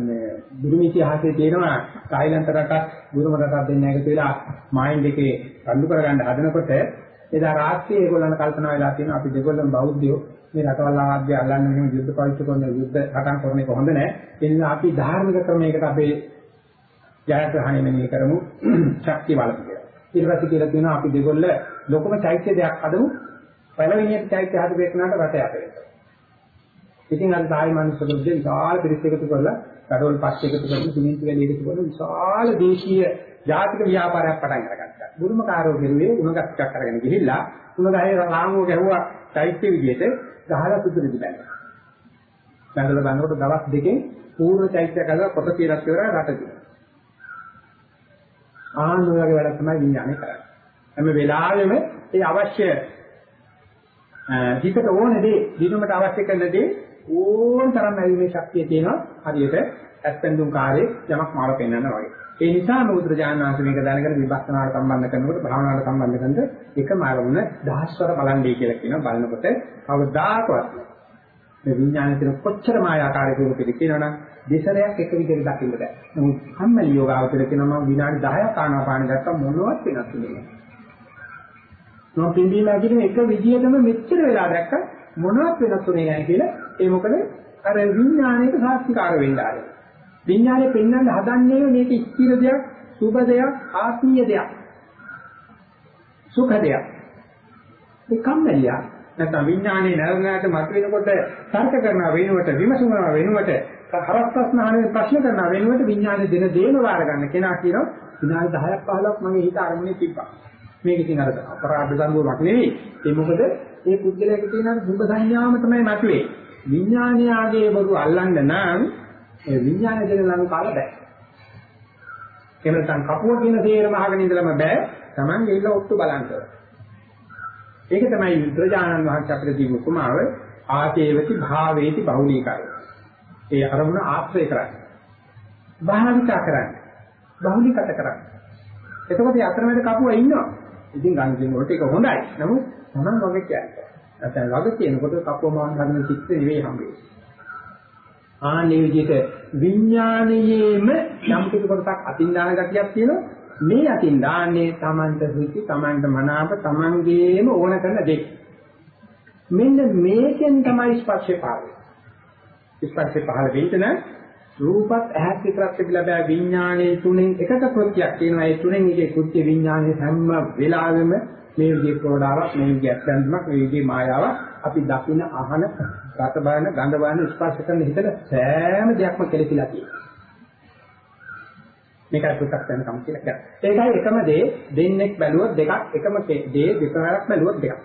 මේ බුදුම ඉතිහාසයේ තියෙනවා තායිලන්ත රටක් බුදුම රටක් දෙන්න එකතු වෙලා මයින්ඩ් එකේ රණ්ඩු කරගන්න හදනකොට එදා රාත්‍රියේ ඒගොල්ලන් කල්පනා වෙලා තියෙනවා අපි දෙගොල්ලන් බෞද්ධයෝ මේ රටවල් ආද්‍ය අල්ලන්න මෙහෙම යුද්ධ පාවිච්චි කරන යුද්ධ රටන් කරන එක හොඳ නෑ. ඒ නිසා අපි ධාර්මික ක්‍රමයකට අපේ ජයග්‍රහණය මෙහෙය කරමු. ශක්තිය වලපු කියලා. ඊට පස්සේ කියලා තියෙනවා අපි දෙගොල්ල ලොකම චෛත්‍ය දෙයක් හදමු. පළවෙනියට චෛත්‍ය හදපේකනට රට යටේ ඉතින් අර සායි මනුස්සකෙක් විශාල පිරිස් එකතු කරලා කඩවල පස් එකතු කරලා සිමෙන්ති වැලි එකතු කරලා විශාල දේශීය ජාතික ව්‍යාපාරයක් පටන් අරගත්තා. බුරුමකාරෝ ගෙරුවේ උණගස්සක් අරගෙන ගිහිල්ලා උණගහේ රාමුව ගැහුවා චෛත්‍ය විදියට ගහලා සුදු විදි බැලුවා. බැලලා බලනකොට දවස් දෙකෙන් පූර්ව චෛත්‍ය කළා කොට තියරක් ඉවරයි රටදී. ආනෝයගේ වැඩ තමයි විඥානය කරන්නේ. හැම වෙලාවෙම ඒ අවශ්‍ය හිතට ඕන දේ දිනුමට අවශ්‍ය කරන දේ ඕන තරම් ඇවිමේ ශක්තිය තියෙනවා හරියට ඇස්පෙන්දුම් කාර්යයේ යමක් මාව පෙන්වනවා වගේ. ඒ නිසා මුද්‍රජාන වහන්සේ මේක දැනගෙන විපස්සනාට සම්බන්ධ කරනකොට භාවනාවට සම්බන්ධ කරනකොට එකම අරමුණ දහස්වර බලන්නේ කියලා කියනවා බලනකොට කවදාකවත් මේ විඥානයේ තියෙන කොච්චර මායාකාරී රූපෙද කියනවනම් දෙසරයක් එක විදිහට දකින්න බෑ. නමුත් කම්මැලි යෝගාවචර කියනවා මම විනාඩි 10ක් ආනාපාන ගත්තා මොනවත් වෙනස් වෙන්නේ නෑ. මම පිම්බීම ඇකිලිම එක විදිහටම මෙච්චර වෙලා දැක්ක මොනවත් වෙනස් වෙන්නේ නැහැ කියලා ඒ මොකද අර විඥාණයට සාස්තිකාර වෙන්න ආරයි. විඥානේ පෙන්වන්න හදන්නේ මේක ස්ථිර දෙයක්, සුබ දෙයක්, ආත්මීය දෙයක්. සුඛ දෙයක්. ඒ කම්මැලියා නැත්නම් විඥානේ නැවනාට මත වෙනකොට තර්ක කරනවා වෙනුවට විමසනවා වෙනුවට හරස් ප්‍රශ්න අහන ප්‍රශ්න කරනවා වෙනුවට විඥානේ දෙන දේම වාර ගන්න කෙනා කියනවා විනාඩි 10ක් 15ක් මගේ හිත අරමුණේ තිබ්බා. මේක ඉතින් අර අපරාධ දඬුවමක් නෙවෙයි. ඒ මොකද ඒ පුද්ගලයාට තියෙන අර සුභ සංඥාවම තමයි මතුවේ. විඥානයාගේ බරු අල්ලන්න නම් ඒ විඥානය දෙන ලං කාල බෑ. එහෙම නැත්නම් කපුව කියන තේරම අහගෙන ඉඳලම බෑ. Taman ගිහිල්ල ඔට්ටු බලන්න ඒක තමයි බුද්ධජානන් වහන්සේ අපිට දීපු උපමාව ආතේවති භාවේති බහුලීකරය. ඒ අරමුණ ආශ්‍රය කරන්නේ. භාවිතා කරන්නේ. බහුලීකත කරන්නේ. එතකොට යතරමැද කපුවා ඉන්නවා. ඉතින් ගන්න වලට ඒක හොඳයි. නමුත් Taman වගේ කියන්නේ. නැත්නම් වගේ කියනකොට කපුව මාන ගන්න චිත්ත නෙවෙයි හම්බෙන්නේ. ආනේ විදිහට විඥානයේම යම් කිසි කොටසක් අතින් දාන ගතියක් තියෙනවා. මේ අතින් දාන්නේ Tamanට සුචි, Tamanට මනාප, Tamanගේම ඕන කරන දෙයක්. මෙන්න මේකෙන් තමයි ස්පර්ශය පහළ වෙන්නේ. ස්පර්ශය පහළ වෙන්න නම් රූපත් ඇහත් විතරක් තිබිලා බෑ විඥානයේ තුනෙන් එකක කෘත්‍යයක් තියෙනවා ඒ තුනෙන් එකේ කෘත්‍ය විඥානයේ හැම වෙලාවෙම මේ විදිහේ ප්‍රෝඩාවක් මේ විදිහේ අත්දැකීමක් මේ විදිහේ මායාවක් අපි දකින අහන රස බලන ගඳ බලන ස්පර්ශ කරන හිතට සෑම දෙයක්ම කෙලෙසිලා තියෙනවා. මේකයි පු탁 වෙන කම කියලා කියන්නේ. ඒකයි එකම දේ දෙන්නෙක් බැලුවොත් දෙකක් එකම දේ දෙකක් බැලුවොත් දෙකක්.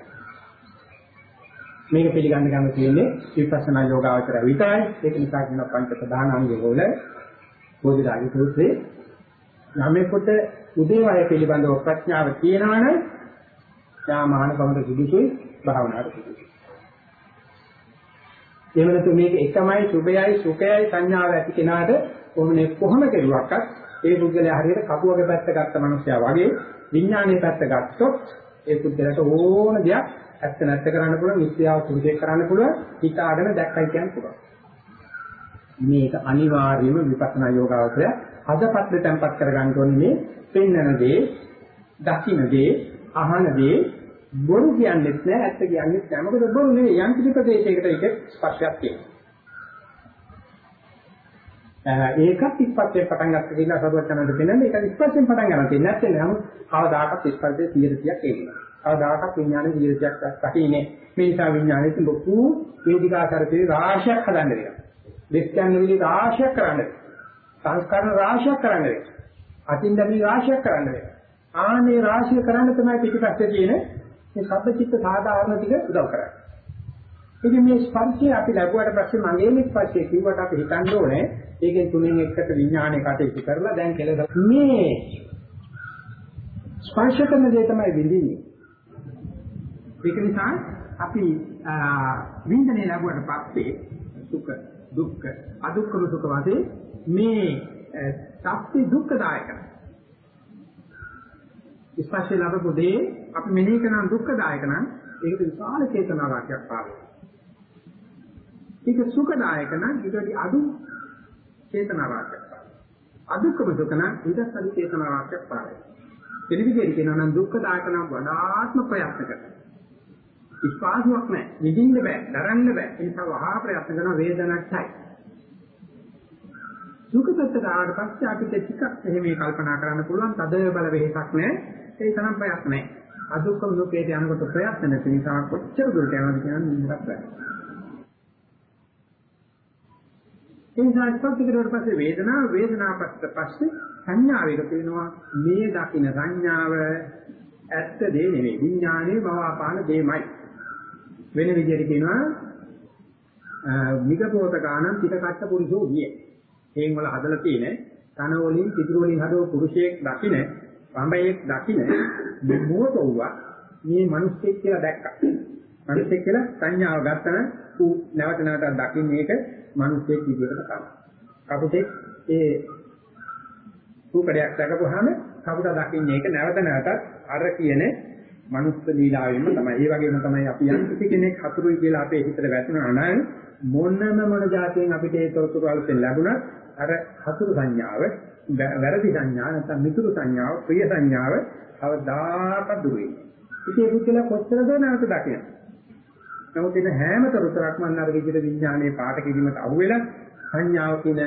මේක පිළිගන්න ගන්න තියෙන්නේ විපස්සනා යෝගාවචර විතරයි. ඒක නිසා කියන පංච ප්‍රධාන අංග වල බෝධිරාජ සූත්‍රයේ යමෙකුට උදේවය පිළිබඳව ප්‍රඥාව තියෙනවනම් යා මහාන කමද සුදුසුයි භාවනාවට සුදුසුයි. එහෙම නැතු මේක එකමයි සුභයයි සුඛයයි සංඥාව ඇති කෙනාට කොහොමනේ කොහොම කෙරුවක්වත් ඒ පුද්ගලයා හරියට කපුවගේ පැත්ත ගත්ත මිනිසයා වගේ විඥානයේ පැත්ත ගත්තොත් ඒ පුද්ගලයාට ඕන දෙයක් ඇත්ත නැත්ත කරන්න පුළුවන් මිත්‍යාව සුභේ කරන්න පුළුවන් හිතාගෙන දැක්කයි කියන්න පුළුවන් මේක අනිවාර්යයෙන්ම විපස්සනා යෝගාවචරය හදපත් දෙතම්පත් කරගන්න ඕනේ මේ පෙන්වන දේ දකින්න දේ අහන දේ බොරු කියන්නේත් නෑ ඇත්ත කියන්නේත් නෑ මොකද බොරු නෙවෙයි යම් කිසි ප්‍රදේශයකට ඒක ස්පර්ශයක් තියෙනවා ඒකත් ඉස්පස්යෙන් පටන් ගන්න කියලා සරුවචනන්ද පෙන්නන්නේ ඒක ඉස්පස්යෙන් පටන් ගන්න තියෙන්නේ නැත්නම් නමුත් කවදාකවත් ඉස්පස්සේ 100ක් එන්නේ. කවදාකවත් විඥානේ 100ක් දකින්නේ. මේ නිසා විඥානේ ලොකු වේදිකාකාරකේ රාශියක් හදන්න වෙනවා. දෙස්යන් විලි රාශියක් කරන්න සංස්කරණ රාශියක් කරන්න වෙනවා. අතින් දැමි රාශියක් කරන්න වෙනවා. ආනේ රාශිය කරන්න තමයි පිටිපස්සේ තියෙන මේ සබ්බචිත්ත සාධාරණ ටික උදව් කරන්නේ. ඉතින් මේ ස්පර්ශය අපි ලැබුවට පස්සේ මගේ මේ ස්පර්ශය කිව්වට අපි හිතන්න ඕනේ ඒකෙන් තුනෙන් එකකට විඥානය කටයුතු කරලා දැන් කෙලෙස මේ ස්පර්ශ කරන දේ තමයි විඳින්නේ. ඒක නිසා අපි විඳිනේ ලැබුවට පස්සේ සුඛ දුක්ඛ අදුක්ඛම සුඛ වශයෙන් මේ සත්‍ය දුක්ඛදායකයි. ස්පර්ශය ලැබපු දේ අපි මෙනෙහි කරන දුක්ඛදායක නම් ඒකට විශාල චේතනාවක් පාවෙනවා. ඒක සුඛදායක නම් ඊටදී අඩු චේතනාවක් පාවෙනවා. අදුක්ඛම දුක නම් ඊටත් අඩු චේතනාවක් පාවෙනවා. පිළිවිදෙන් කියනවා නම් දුක්ඛදායක නම් වඩාත්ම ප්‍රයත්න කරනවා. ස්පාසුවක් නැහැ. නිදින්න බෑ, දරන්න බෑ. ඒ නිසා වහා ප්‍රයත්න කරන වේදනක්යි. දුක පැත්තට ආවට පස්සේ අපිට ටිකක් එහෙම කල්පනා කරන්න පුළුවන් තද බල වෙහසක් නැහැ. ඒ තරම් ප්‍රයත්න නැහැ. අදුක්කම දුකේට යනකොට ප්‍රයත්න නැති නිසා කොච්චර දුරට යනවද කියන්නේ නිතරක් බෑ. ඒ නිසා ස්පර්ශිකවට පස්සේ වේදනාව වේදනාවපත් පස්සේ සංඥාව එක තියෙනවා මේ දකින්න සංඥාව ඇත්ත දේ නෙවෙයි විඥානයේ භවාපාන දෙමයි වෙන විදිහට කියනවා මිගපෝත ගානන් පිටකට්ට පුරුෂෝ විය. හේන් වල හදලා තියෙන තන වලින් පිටුරු වලින් හදව පුරුෂයෙක් දකින්න පඹයෙක් දකින්න මොහොතවුවා මේ මිනිස්සෙක් කියලා දැක්කා. මිනිස්සෙක් කියලා සංඥාව ගත්තම ඌ නැවත නැවතත් දකින්න මේක මිනිස්සෙක් විදිහට තමයි. කපුටෙක් ඒ රූපයක් දැකපුවාම කපුට දකින්න ඒක නැවත නැවතත් අර කියන මනුස්ස ලීලාවෙම තමයි. ඒ වගේම තමයි අපි යම් කිසි කෙනෙක් හතුරුයි කියලා අපේ හිතට වැටුණා නම් මොනම මොන જાතියෙන් අපිට ඒ තොරතුරු අලුතෙන් ලැබුණත් අර හතුරු සංඥාව වැරදි සංඥා නැත්නම් මිතුරු සංඥාව ප්‍රිය සංඥාව අවදාක දුර වෙන්නේ. ඉතින් පුද්ගල කොච්චරද නැවත දකින්න. නමුත් ඉතින් හැම තොරතුරක්ම අන්න අර විදිහට විඥානයේ පාට කිරීමට අහු වෙලා සංඥාව කියන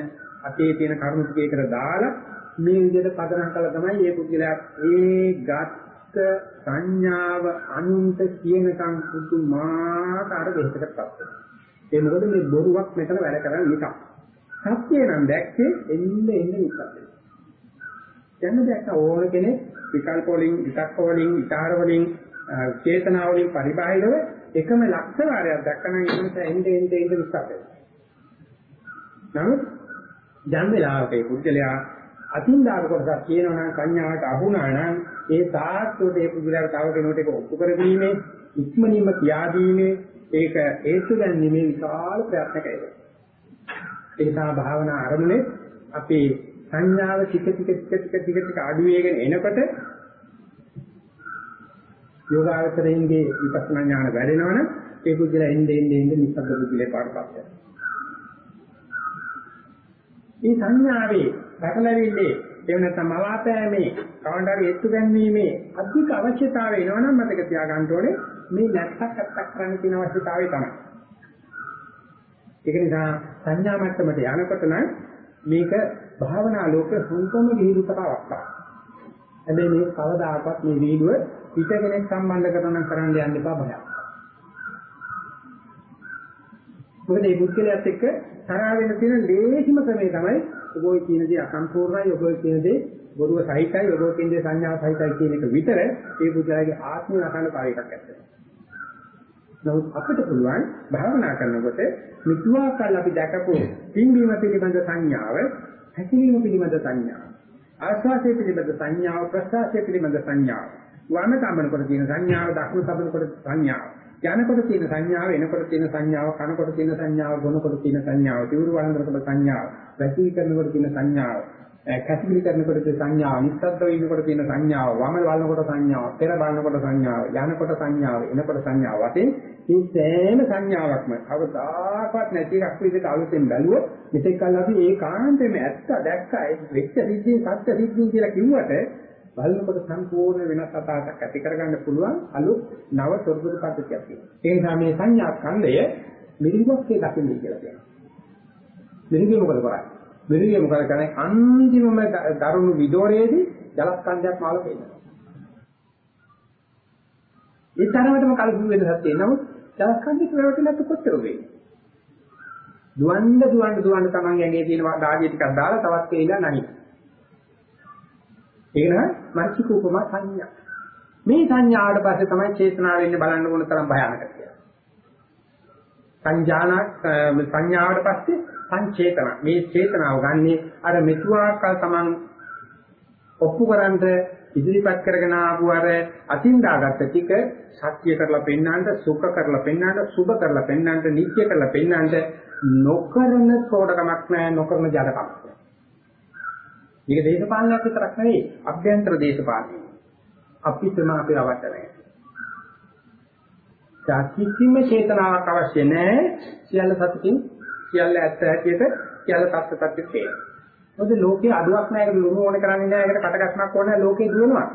අතේ තියෙන කරුණු ටිකේකට දාලා මේ විදිහට පදනම් කළා තමයි මේ පුද්ගලයා ඒ ගත්ත සංඥාව අනුන්ට කියනකම් පුදුමාකාර දෙයකටපත් වෙනවා. ඒ මොකද මේ බොරුවක් මෙතන වැඩ කරන්නේ නිසා. සත්‍ය නම් දැක්කේ එන්න එන්න විකල්පය. දැන් දැක්ක ඕන කෙනෙක් විකල්ප වලින් විතක්ක වලින් විචාර වලින් චේතනා වලින් පරිබාහිරව එකම ලක්ෂ වාරයක් දැක්කම ඒකට එන්න එන්න එන්න විකල්පය. නමුත් දැන් වෙලාවක ඒ පුද්ගලයා අතින් දාන කොටසක් කියනවා නම් සංඥාවට අහුණා නම් ඒ තාත්තුට ඒ පුදුලට තව කෙනෙකුට ඒක ඔප්පු කරදීමේ ඉක්මනින්ම කියා දීමේ ඒක හේතු ගැනීමේ විශාල ප්‍රයත්නක ඒක. ඒ නිසා භාවනා ආරම්භනේ අපේ සංඥාව ටික ටික ටික ටික ටික ටික අඩු වෙගෙන එනකොට යෝගාවචරයෙන්ගේ විපස්සනා ඥාන වැඩෙනවනම් ඒ කුජල එන්නේ එන්නේ එන්නේ නිස්සද්ද කුජලේ පාඩපත් වෙනවා. මේ සංඥාවේ රැකලාවිල්ලේ එහෙම නැත්නම් මවාපෑමේ කවන්ඩාරි එත්තු ගැනීමේ අධික අවශ්‍යතාවය එනවනම් මතක තියාගන්න ඕනේ මේ නැත්තක් අත්තක් කරන්න තියෙන අවශ්‍යතාවය තමයි. ඒක නිසා සංඥා මට්ටමට යනකොට නම් මේක භාවනා ලෝක සම්පූර්ණ විහිදුතක අවස්ථාවක්. හැබැයි මේ කවදාකවත් මේ වීඩියෝ පිට කෙනෙක් සම්බන්ධ කරන කරන්න යන්න එපා බයක්. මොකද මේ බුද්ධලයට එක්ක තරහ වෙන තියෙන ලේසිම ක්‍රමය තමයි ඔබෝයි කියන දේ අසම්පූර්ණයි ඔබෝයි කියන දේ බොරුව සහිතයි ඔබෝයි කියන දේ සංඥා සහිතයි කියන එක විතර ඒ බුද්ධයාගේ ආත්මය නටන කාර්යයක් ඇත්තේ. නමුත් අපිට පුළුවන් භාවනා කරනකොට මිතුවාකල් අපි දැකපු පින්බීම පිළිබඳ සංඥාව, හැකිලිම පිළිබඳ සංඥාව, ආස්වාදයේ පිළිබඳ සංඥාව, ප්‍රසආසයේ පිළිබඳ සංඥාව, වම තමනකොට තියෙන සංඥාව, දකුණු තමනකොට සංඥාව, යනකොට තියෙන සංඥාව එනකොට තියෙන සංඥාව කනකොට තියෙන සංඥාව බොනකොට තියෙන සංඥාව තිවුරු වළඳනකොට සංඥාව වැසී කරනකොට තියෙන සංඥාව. කැසිලි කරනකොට තියෙන සංඥාව නිස්සද්දව ඉන්නකොට තියෙන සංඥාව වම බලනකොට සංඥාව පෙර බලනකොට සංඥාව යනකොට සංඥාව එනකොට සංඥාව වශයෙන් මේ සෑම සංඥාවක්ම අවදාපත් නැති එකක් විදිහට අලුතෙන් බැලුවොත් මෙතෙක් කල් අපි ඒකාන්තයෙන්ම ඇත්ත දැක්කා ඒ වෙච්ච සිද්ධිය සත්‍ය සිද්ධිය කියලා කිව්වට බලනකොට සම්පූර්ණ වෙනස් අදහසක් ඇති කරගන්න පුළුවන් අලුත් නව තොරතුරු පද්ධතියක් තියෙනවා. ඒ නිසා මේ සංඥා ඛණ්ඩය මිරිඟුක්ේ දකින්නේ කියලා කියනවා. මිරිඟුව මොකද කරන්නේ? මිරිඟුව මොකද කරන්නේ? අන්තිමම දරුණු විදෝරයේදී ජලස්කන්ධයක් මාල පෙන්නනවා. ඒ තරමටම කලසු වෙනසක් තියෙනවා. ජලස්කන්ධේ ප්‍රවෘත්තිලත් කොච්චර වෙන්නේ? දුවන්න දුවන්න දුවන්න තමන් ඇඟේ තියෙන දාගිය ටිකක් දාලා තවත් වේලා නැහි. ඒක නම මනසික උපමා සංඥා. මේ සංඥාවට පස්සේ තමයි චේතනාව වෙන්නේ බලන්න ඕන තරම් භයානක කියලා. සංජානක සංඥාවට පස්සේ සංචේතන. මේ චේතනාව ගන්නේ අර මෙතුආකල් තමන් ඔප්පු කරන්ට ඉදිරිපත් කරගෙන ආපු අර අතින් දාගත්ත ටික සත්‍ය කරලා පෙන්වන්නට සුඛ කරලා පෙන්වන්නට සුභ කරලා පෙන්වන්නට නිත්‍ය කරලා පෙන්වන්නට නොකරන තෝඩකමක් නැහැ නොකරන ජඩකමක් නැහැ මේක දේශපාලනයක් විතරක් නෙවෙයි අභ්‍යන්තර දේශපාලනය. අපිටම අපේ අවශ්‍ය නැහැ. කිසිම චේතනාවක් අවශ්‍ය නැහැ. සියල්ල සතුටින් සියල්ල ඇත්ත හැටියට සියල්ල තත්ත්ව තත්ත්වෙට තේරෙනවා. මොකද ලෝකේ අඩුවක් නැහැ ඒක ලුණු ඕනේ කරන්නේ නැහැ ඒකට කටගස්මක් ඕනේ නැහැ ලෝකේ දුවනවා.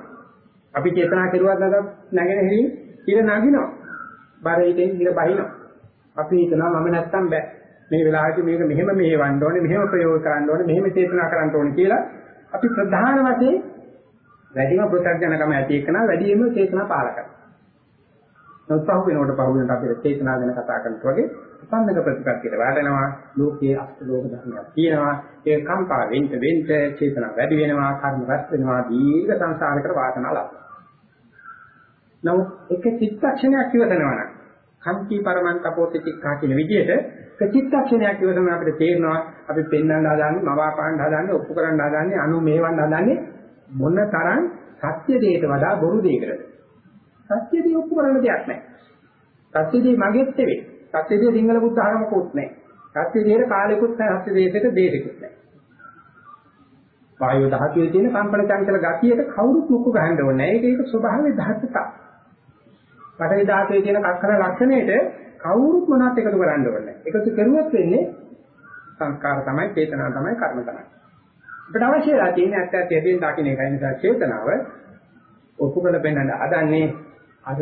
අපි චේතනා කෙරුවත් නැත්නම් නැගෙන හැරි ඉර නගිනවා. බර හිතෙන් ඉර බහිනවා. අපි හිතනවා මම නැත්තම් බෑ. මේ වෙලාවට මේක මෙහෙම මෙහෙවන්න ඕනේ මෙහෙම ප්‍රයෝග කරන්න ඕනේ මෙහෙම චේතනා කරන්න ඕනේ කියලා අපි ප්‍රධාන වශයෙන් වැඩිම ප්‍රත්‍යඥකම ඇති එකන වැඩිම චේතනා පාල කරනවා. නමුත් පහු වෙනකොට පහු වෙනකොට අපිට චේතනා ගැන කතා කරනකොට වගේ සම්බන්ධ ප්‍රතිපත්තියට වැඩෙනවා ලෝකයේ අස්ලෝක ධර්මයක් තියෙනවා ඒ කම්පා වෙන්න වෙන්න චේතනා වැඩි වෙනවා කර්ම රැස් වෙනවා දීර්ඝ සංසාරයකට වාසනාව ලබනවා. නමුත් එක චිත්තක්ෂණයක් ඉවසනවා නම් කම්පී පරමන්ත පොතිතික්ඛා කියන විදිහට චිත්තක්ෂණයක් ඉවසම අපිට තේරෙනවා අපි පෙන්වන්න හදාන්නේ මවාපාන්න හදාන්නේ ඔප්පු කරන්න හදාන්නේ අනු මේවන්න හදාන්නේ මොන තරම් සත්‍ය දෙයට වඩා බොරු දෙයකටද සත්‍ය දේ ඔප්පු කරන්න දෙයක් නැහැ. සත්‍ය දේ මගෙත් නෙවෙයි. සත්‍ය දේ සිංහල බුද්ධ ධර්මකුත් නැහැ. සත්‍ය දේට කාලෙකුත් නැහැ. සත්‍ය දේට දේශෙකුත් නැහැ. වායු දහතුවේ තියෙන කම්පන චංචල ගතියට කවුරුත් මුක්ක ගහන්න ඕනේ නැහැ. ඒක ඒක ස්වභාවයේ ධාතක පඨවි ධාතුවේ තියෙන කක්කර ලක්ෂණයට කවුරුත් මොනවත් එකතු කරන්න ඕනේ එකතු කරුවොත් වෙන්නේ සංස්කාර තමයි චේතනාව තමයි කර්ම තමයි. අපිට අවශ්‍යලා තියෙන ඇත්ත ඇත්ත යදෙන් දකින්න එකයි නිසා චේතනාව ඔප්පු කළ පෙන්නන්න හදන්නේ අද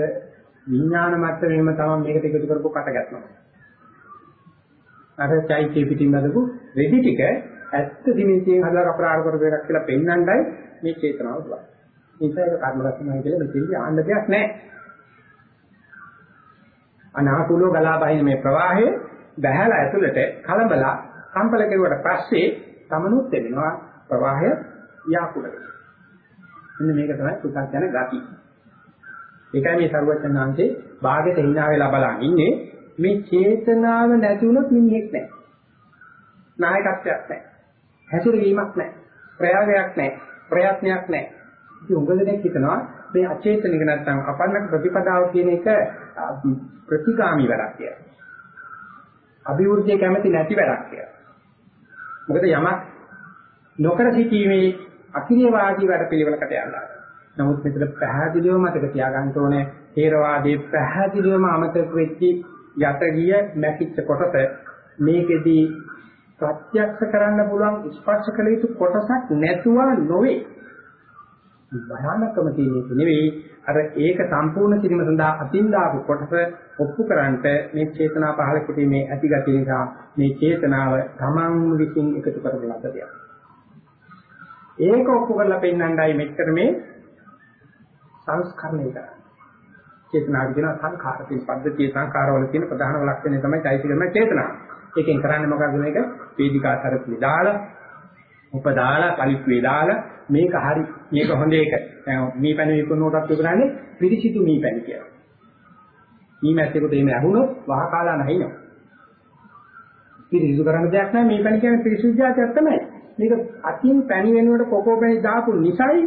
විඥාන මට්ටමේම තමයි මේකට එකතු කරපු කට ගැස්මක් අර චෛත්‍ය පිටින් නදපු රෙදි ටික ඇත්ත දිමිතියෙන් හදලා අපරාධ කරපු එකක් කියලා පෙන්වන්නයි මේ චේතනාව දුවන්නේ. ඒක කර්ම රසණය කියලා මෙතෙන්දී ආන්න දෙයක් නැහැ. අනාකූලව ගලා බහින මේ ප්‍රවාහය බහැලා ඇතුළට කලබලා කම්පල කෙරුවට පස්සේ තමනුත් වෙනවා ප්‍රවාහය යාකුල වෙනවා. මෙන්න මේක තමයි සුඛ යන ගති. ඒකයි මේ සර්වඥාන්සේ භාගෙට hina වෙලා බලන් ඉන්නේ මේ චේතනාව නැති වුණොත් මිනිහෙක් නැහැ. නායකත්වයක් නැහැ. හැසිරවීමක් නැහැ. ප්‍රයාගයක් නැහැ. ප්‍රයත්නයක් නැහැ. ඉතින් උඟ දෙනෙක් හිතනවා මේ අචේතනික නැත්නම් අපන්නක ප්‍රතිපදාව කියන එක ප්‍රතිගාමි වැඩක් කියලා. අභිවෘද්ධිය කැමති නැති වැඩක් කියලා. මොකද යමක් නොකර සිටීමේ අකිරියවාදී වැඩ පිළිවෙලකට යනවා. නමුත් මෙතන පැහැදිලිව මතක තියාගන්න ඕනේ ථේරවාදී පැහැදිලිවම අමතක වෙච්ච යට ගිය මැකිච්ච කොටස මේකෙදී ප්‍රත්‍යක්ෂ කරන්න පුළුවන් ස්පර්ශ කළ යුතු කොටසක් නැතුව නොවේ. භයානකම තියෙන්නේ නෙවෙයි අර ඒක සම්පූර්ණ කිරීම සඳහා අතින් දාපු කොටස ඔප්පු කරන්නට මේ චේතනා පහල කිරීමේ ඇතිගතිය නිසා මේ චේතනාව තමන් විසින් එකතු කරගෙන ලද දෙයක්. ඒක ඔප්පු කරලා පෙන්වන්නයි මෙච්චර මේ සංස්කරණය කරන්නේ. චේතනාවට කියන සංඛාර කියන පද්ධතිය සංඛාරවල තියෙන ප්‍රධානම ලක්ෂණය තමයි চৈতසිකම චේතනාව. ඒකෙන් කරන්නේ මොකක්ද මේක? වේදිකාතරත්ලි දාලා, උපදාලා, කලිත්වේ දාලා මේක හරි, මේක හොඳ එක. මේ පැන විකුණුවටත් විකුණන්නේ පිරිසිදු මේ පැන කියලා. මේ මැස්සෙකුට එහෙම ඇහුනොත් වහකාලා නැහිනවා. පිරිසිදු කරන්න දෙයක් නැහැ මේ පැන කියන්නේ පිරිසිදු જાතියක් තමයි. මේක අතින් පැණි වෙනුවට කොකෝ පැණි දාපු නිසායි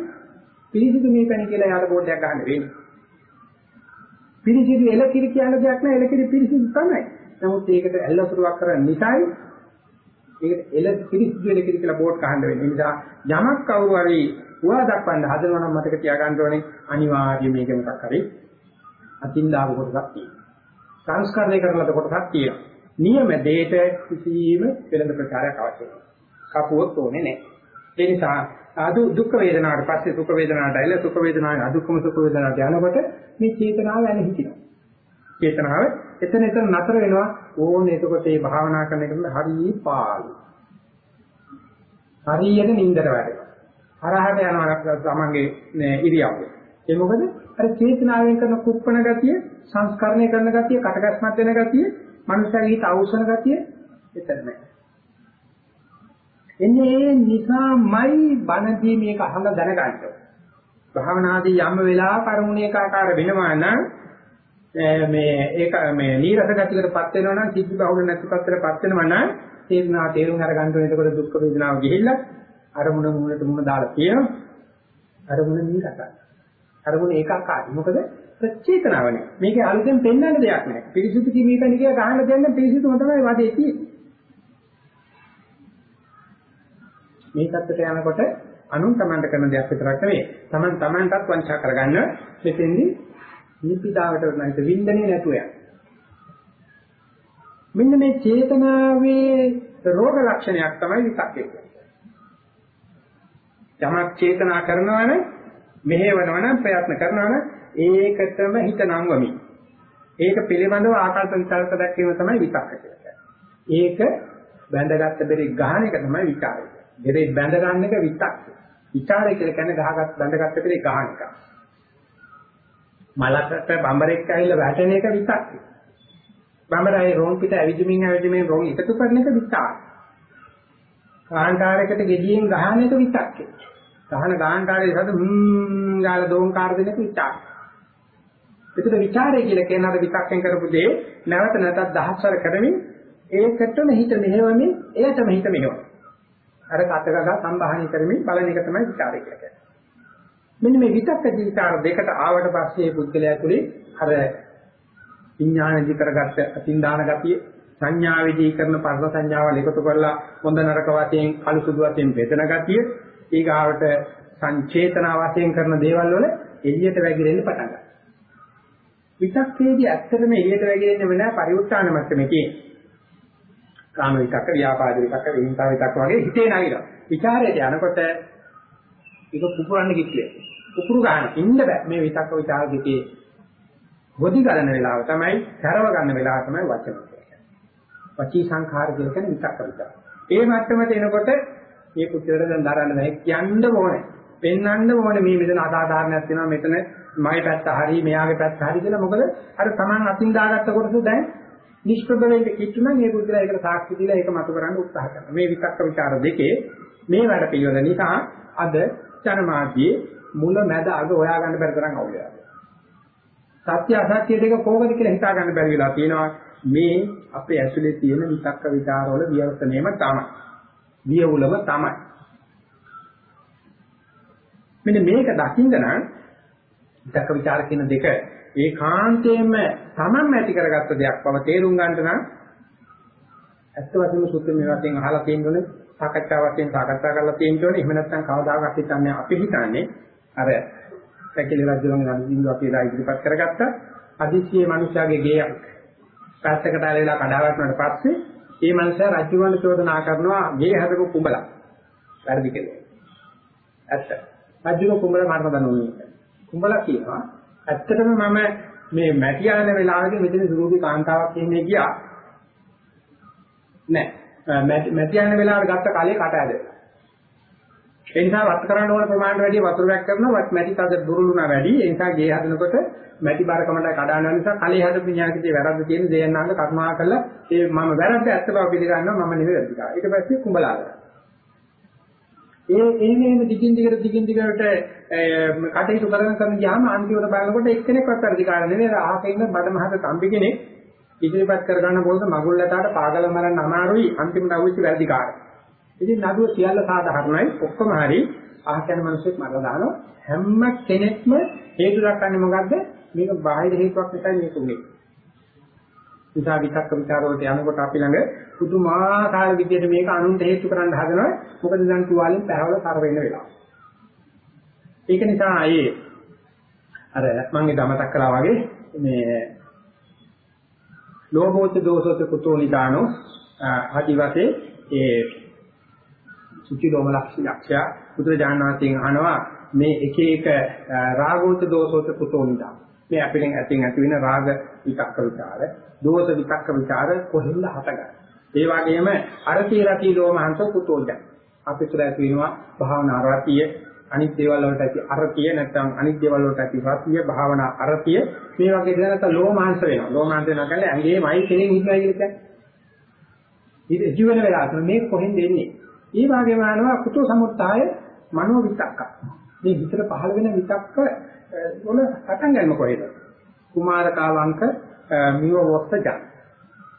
පිරිසිදු මේ පැණි කියලා යාට බෝඩ් එකක් ගන්න වෙන්නේ. පිරිසිදු එලකිරි කියන දෙයක් නෑ එලකිරි පිරිසිදු තමයි. නමුත් ඒකට ඇල්ලතුරුවක් කරන්න නිසායි ඒකට එල පිරිසිදු එලකිරි කියලා බෝඩ් ගහන්න වෙන්නේ. ඒ නිසා යමක් කවුරු හරි හුවා දක්වන්න හදනවා නම් මතක තියාගන්න ඕනේ අනිවාර්යයෙන් මේක මොකක් හරි අතින් දාව කොටසක් තියෙනවා. සංස්කරණය කරලද කොටසක් තියෙනවා. නියම දෙයට කිසිම වෙළඳ ප්‍රචාරයක් අවශ්‍ය නැහැ. කපුවොත් ඕනේ නැහැ. ඒ නිසා අදු දුක් වේදනාවට පස්සේ සුඛ වේදනාවට ඇවිල්ලා සුඛ වේදනාවේ අදුක්කම සුඛ වේදනාවට යනකොට මේ චේතනාව යන හිතිනවා. චේතනාව එතන එතන නතර වෙනවා ඕනේ එතකොට මේ භාවනා කරන එකට හරිය පාළු. හරියට නින්දට වැටෙනවා. හරහට යනවා තමන්ගේ ඉරියව්ව. ඒ මොකද අර චේතනාවෙන් කරන කුප්පණ ගතිය, සංස්කරණය කරන ගතිය, කටකස්මත් වෙන ගතිය, මනුෂ්‍යයෙහි හිත අවසන ගතිය එතන නැහැ. එන්නේ ඒ නිසාමයි බණදී මේක අහලා දැනගන්න. භාවනාදී යම් වෙලාවක අරමුණේක ආකාර වෙනවා නම් මේ ඒක මේ නීරස ගතියකටපත් වෙනවා නම් සිද්ධ බහුල නැති පත්‍රයටපත් වෙනවා නම් තේරුණා තේරුම් අරගන්න ඕනේ. එතකොට දුක් වේදනාව ගිහිල්ලා අරමුණ මූලට මුණ දාලා තියෙනවා. අරමුණ නීරසයි. අරමුණ ඒකාකාරයි. මොකද ප්‍රචේතනාවනේ මේකේ අලුතෙන් පෙන්වන්න දෙයක් නැහැ. පිරිසුදු කිමීක නිකිය ගහන්න දෙන්න පිරිසුදුම තමයි වාදේ තියෙන්නේ. මේ தත්තට යනකොට අනුන් තමන්ට කරන දෙයක් විතරක් නෙවෙයි. තමන් තමන්ටත් වංචා කරගන්න මෙතෙන්දි නිපිදාවට නැහිත වින්දනේ නැතුව යන. මෙන්න මේ චේතනාවේ රෝග ලක්ෂණයක් තමයි විතක්කේ කියන්නේ. යමක් චේතනා කරනවා නම් මෙහෙවනවා නම් ප්‍රයත්න කරනවා නම් ඒකටම හිත නංවමි. ඒක පිළිබඳව ආකල්ප විචාරක දැක්වීම තමයි විතක්ක කියලා කියන්නේ. ඒක බැඳගත්ත බෙරි ගහන එක තමයි විචාරය. දෙරේ බැඳ ගන්න එක විතක්. විචාරය කියලා කියන්නේ ගහගත් බැඳගත්ත පිළි ගහන එක. මලකට බඹරෙක් ඇවිල්ලා වැටෙන එක විතක්. බඹරයි රෝන් පිට ඇවිදිමින් ඇවිදිමින් රෝන් එකතු කරන එක විතක්. කාන්ටාරයකට gediyen ගහන එක විතක්. ගහන කාන්ටාරයේ සද හ්ම් ගාලා දෝංකාර දෙන එක විතක්. ඒකට ਵਿਚාරය කියලා කියන අර විතක්ෙන් කරපු දේ නැවත නැවතත් දහස්වර කරමින් ඒකටම හිත මෙහෙවමින් එයටම හිත මෙහෙවමින් අර කතකගා සම්භාහණය කරමින් බලන එක තමයි විචාරය කියලා කියන්නේ. මෙන්න මේ විතක්ක විචාර දෙකට ආවට පස්සේ පුද්ගලයා තුළේ අර විඥානදි කරගත්ත අතින්දාන ගතිය සංඥාවේදී කරන පරම සංඥාවල් එකතු කරලා හොඳ නරක වශයෙන් කළු සුදු වශයෙන් බෙදන ගතිය ඊගාවට සංචේතන වශයෙන් කරන දේවල් වල එළියට වැగిරෙන්න පටන් ගන්නවා. විතක්කේදී ඇත්තටම එළියට වැగిරෙන්නේ වෙන පරිඋත්සාහන මට්ටමේ තියෙන්නේ. කාම විතක්ක, ව්‍යාපාද විතක්ක, විහිංසාව විතක්ක වගේ හිතේ නැවිලා. ਵਿਚාරයට යනකොට ඒක පුපුරන්න කිව්වේ. පුපුරු ගන්න ඉන්න බෑ. මේ විතක්ක විචාර දෙකේ ගොඩි ගන්න වෙලාව තමයි, කරව ගන්න වෙලාව තමයි වචන. වචී සංඛාර කියන එක විතක්ක විචාර. ඒ මට්ටමට එනකොට මේ පුත්‍රයන් දැන් දරන්න නැහැ කියන්න ඕනේ. පෙන්වන්න ඕනේ මේ මෙතන අසාධාරණයක් තියෙනවා මෙතන මගේ පැත්ත හරි මෙයාගේ පැත්ත හරි කියලා මොකද අර Taman අතින් දාගත්ත කොටස දැන් නිෂ්ප්‍රභවයට කිට්ටු නම් මේ බුද්ධලා ඒකට සාක්ෂි දීලා ඒක මතු කරන්න උත්සාහ කරනවා. මේ විතක්ක ਵਿਚාර දෙකේ මේ වැඩ පිළිවෙල නිසා අද ජනමාධ්‍යයේ මුල මැද අග හොයා ගන්න බැරි තරම් අවුල යනවා. සත්‍ය අසත්‍ය දෙක කොහොමද කියලා හිතා ගන්න බැරි වෙලා තියෙනවා. මේ අපේ ඇතුලේ තියෙන විතක්ක ਵਿਚාරවල විවර්තනයම තමයි. වියවුලම තමයි. මෙන්න මේක දකින්න නම් විතක්ක ਵਿਚාර කියන දෙක ඒකාන්තයෙන්ම තමන්ම ඇති කරගත්ත දෙයක් බව තේරුම් ගන්නට නම් ඇත්ත වශයෙන්ම සුත්ත මේ වශයෙන් අහලා තියෙනෝනේ සාකච්ඡා වශයෙන් සාකච්ඡා කරලා තියෙනෝනේ එහෙම නැත්නම් කවදාකවත් හිතන්නේ අපි හිතන්නේ අර පැකිලි රජුගේ නන්දින්දු අපි එදා ඉදිරිපත් කරගත්ත. අදිසියේ මිනිස්යාගේ ගේයක් පැත්තකට ආලලා කඩාවැටුණාට පස්සේ ඒ මිනිසා රජුවන්ට චෝදනා කරනවා ගේ හදපු කුඹලා. වැරදි කියලා ඇත්ත. රජුගේ කුඹලා මරණ දනුනේ කුඹලා කියනවා ඇත්තටම මම මේ මැටි ආන වෙලාවේදී මෙතන සුරූපී කාන්තාවක් ඉන්නේ ගියා. නෑ මැටි ආන වෙලාවට ගත්ත කලේ කට ඇදලා. ඒ නිසා වත් කරන්න ඕන ප්‍රමාණයට වැඩිය වතුර වැක් කරනවා වත් මැටි තද දුරුලුණා වැඩි. ඒ නිසා ගේ හදනකොට මැටි බරකමට කඩාන නිසා කලේ හදපු ඥාතිකේ වැරද්ද තියෙන දෙයන්නාංග කර්මා කළා. ඒ මම වැරද්ද ඇත්ත බව පිළිගන්නවා මම නෙවෙයි වැරදිකා. ඊට පස්සේ කුඹලා කරා. ඒ එහෙම එහෙම දිගින් දිගට දිගින් දිගට කටයුතු කරන කරන ගියාම අන්තිමට බලනකොට එක්කෙනෙක්වත් අධිකාර නෙවෙයි අහක ඉන්න බඩමහත තම්බි කෙනෙක් ඉදිරිපත් කර ගන්න පොළොත් මගුල් ලතාවට පාගල මරන්න අමාරුයි අන්තිමට අවුච්ච වැඩිකාර. ඉතින් නඩුව සියල්ල සාධාරණයි ඔක්කොම හරි අහක යන මිනිස්සුත් මරලා දානවා හැම කෙනෙක්ම හේතු දක්වන්නේ මොකද්ද? මේක බාහිර හේතුවක් නිසා මේක උනේ. නිසා විතක්ක ਵਿਚාරවලට යනකොට අපි ළඟ පුදුමාකාර විදිහට මේක අනුන්ට හේතු කරන්න හදනවා. මොකද දැන් තුවාලෙන් පැහැවල තර වෙන්න වෙලා. ඒක නිසා ආයේ අර මම ඉදා මතක් කළා වගේ මේ ලෝභෝත් දෝසෝත් කුතෝ නිදානෝ ආදිවාසේ ඒ සුචි දෝම ලක්ෂ්‍ය බුදුරජාණන්සේගෙන් අහනවා මේ එක එක රාගෝත් දෝසෝත් කුතෝ නිදාන මේ අපිට ඇතින් ඇති වෙන රාග විතක්ක ਵਿਚාර, දෝෂ විතක්ක ਵਿਚාර කොහෙන්ද හටගන්නේ? ඒ වගේම අරති රති ලෝමහංස කුතෝජ. අපි තුළ ඇති වෙනවා භාවනා රතිය, අනිත් දේවල් වලට ඇති අරතිය නැත්නම් අනිත් දේවල් වලට ඇති රතිය, භාවනා අරතිය මේ වගේ දේ නැත්නම් ලෝමහංස වෙනවා. ලෝමහංස වෙනවා කියන්නේ ඇඟේමයි කෙනෙක් ඉන්නවා කියලා කියන්නේ. ඉතින් ජීවන වෙලා මේ කොහෙන්ද එන්නේ? ඒ වගේම ආනවා කුතෝ සමුත්තාය මනෝ විතක්ක. මේ විතර පහළ වෙන විතක්ක වල පටන් ගන්න කොහෙද කුමාරකාවංක මිව වොස්සජ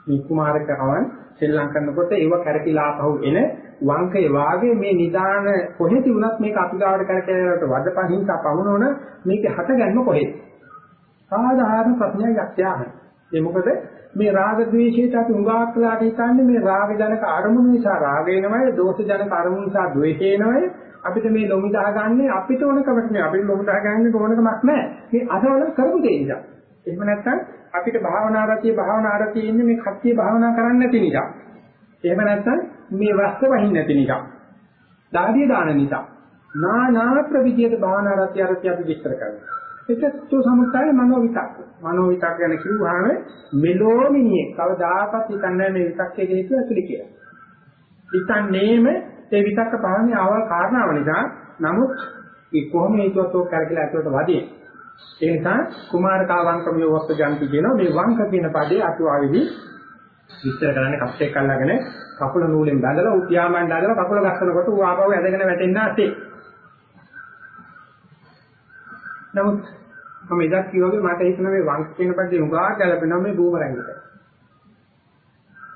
මේ කුමාරකවන් සෙල්ලම් කරනකොට ඒව කැරකිලා පහු එන වංකේ වාගේ මේ නිදාන කොහෙද වුණත් මේක අපි ගාවට කරකැලට වදපහින්සා පවුනොන මේක හටගන්න කොහෙද? සාධාරණ ප්‍රශ්නයක් යක්ෂයාහයි. ඒ මොකද මේ රාග ద్వේෂයට අපි උගාක් කළාට හිතන්නේ මේ රාග ජනක අරමුණු නිසා රාගේනමයි දෝෂ ජනක අරමුණු නිසා ද්වේෂේනමයි අපිට මේ ලොමු දාගන්නේ අපිට ඕනකමක් නෙවෙයි අපිට ලොමු දාගන්නේ ඕනකමක් නැහැ. මේ අසවල කරපු දෙය නිසා. එහෙම නැත්නම් අපිට භාවනා රතිය භාවනා රතිය ඉන්නේ මේ කට්ටිය භාවනා කරන්නේ නැති නිසා. එහෙම නැත්නම් මේ වස්ත වහින්න නැති නිසා. දාඩිය දාන නිසා. නානා ප්‍රවිධියට භාවනා රතිය රතිය අපි විස්තර කරනවා. ඒකත් සමුත්තාය මනෝ විතක්. මනෝ විතක් ගැන කිව්වහම මෙලෝමිනියේ කවදාකවත් හිතන්නේ මේ විතක්කේ හේතුව ඇතුළේ කියලා. හිතන්නේම ඒ විතක්ක පාන්නේ ආවල් කාරණාව නිසා නමුත් ඒ කොහොම හේතුවත් ඔක් කරකලා ඇතුළට වදියේ. ඒ නිසා කුමාරකාවංකමිය වස්තු ජන්ති කියනවා මේ වංක කියන පදේ අතුවාවේදී විස්තර කරන්නේ කප්පෙක් අල්ලගෙන කකුල නූලෙන් බැඳලා උත්‍යාමණ්ඩ අදලා කකුල ගස්සනකොට ඌ ආපහු ඇදගෙන වැටෙන්න ඇති. නමුත් මම ඉදක් කියවගේ මට හිතෙන මේ වංශ කියන පදේ උගා ගැලපෙනවා මේ බූමරංගිට.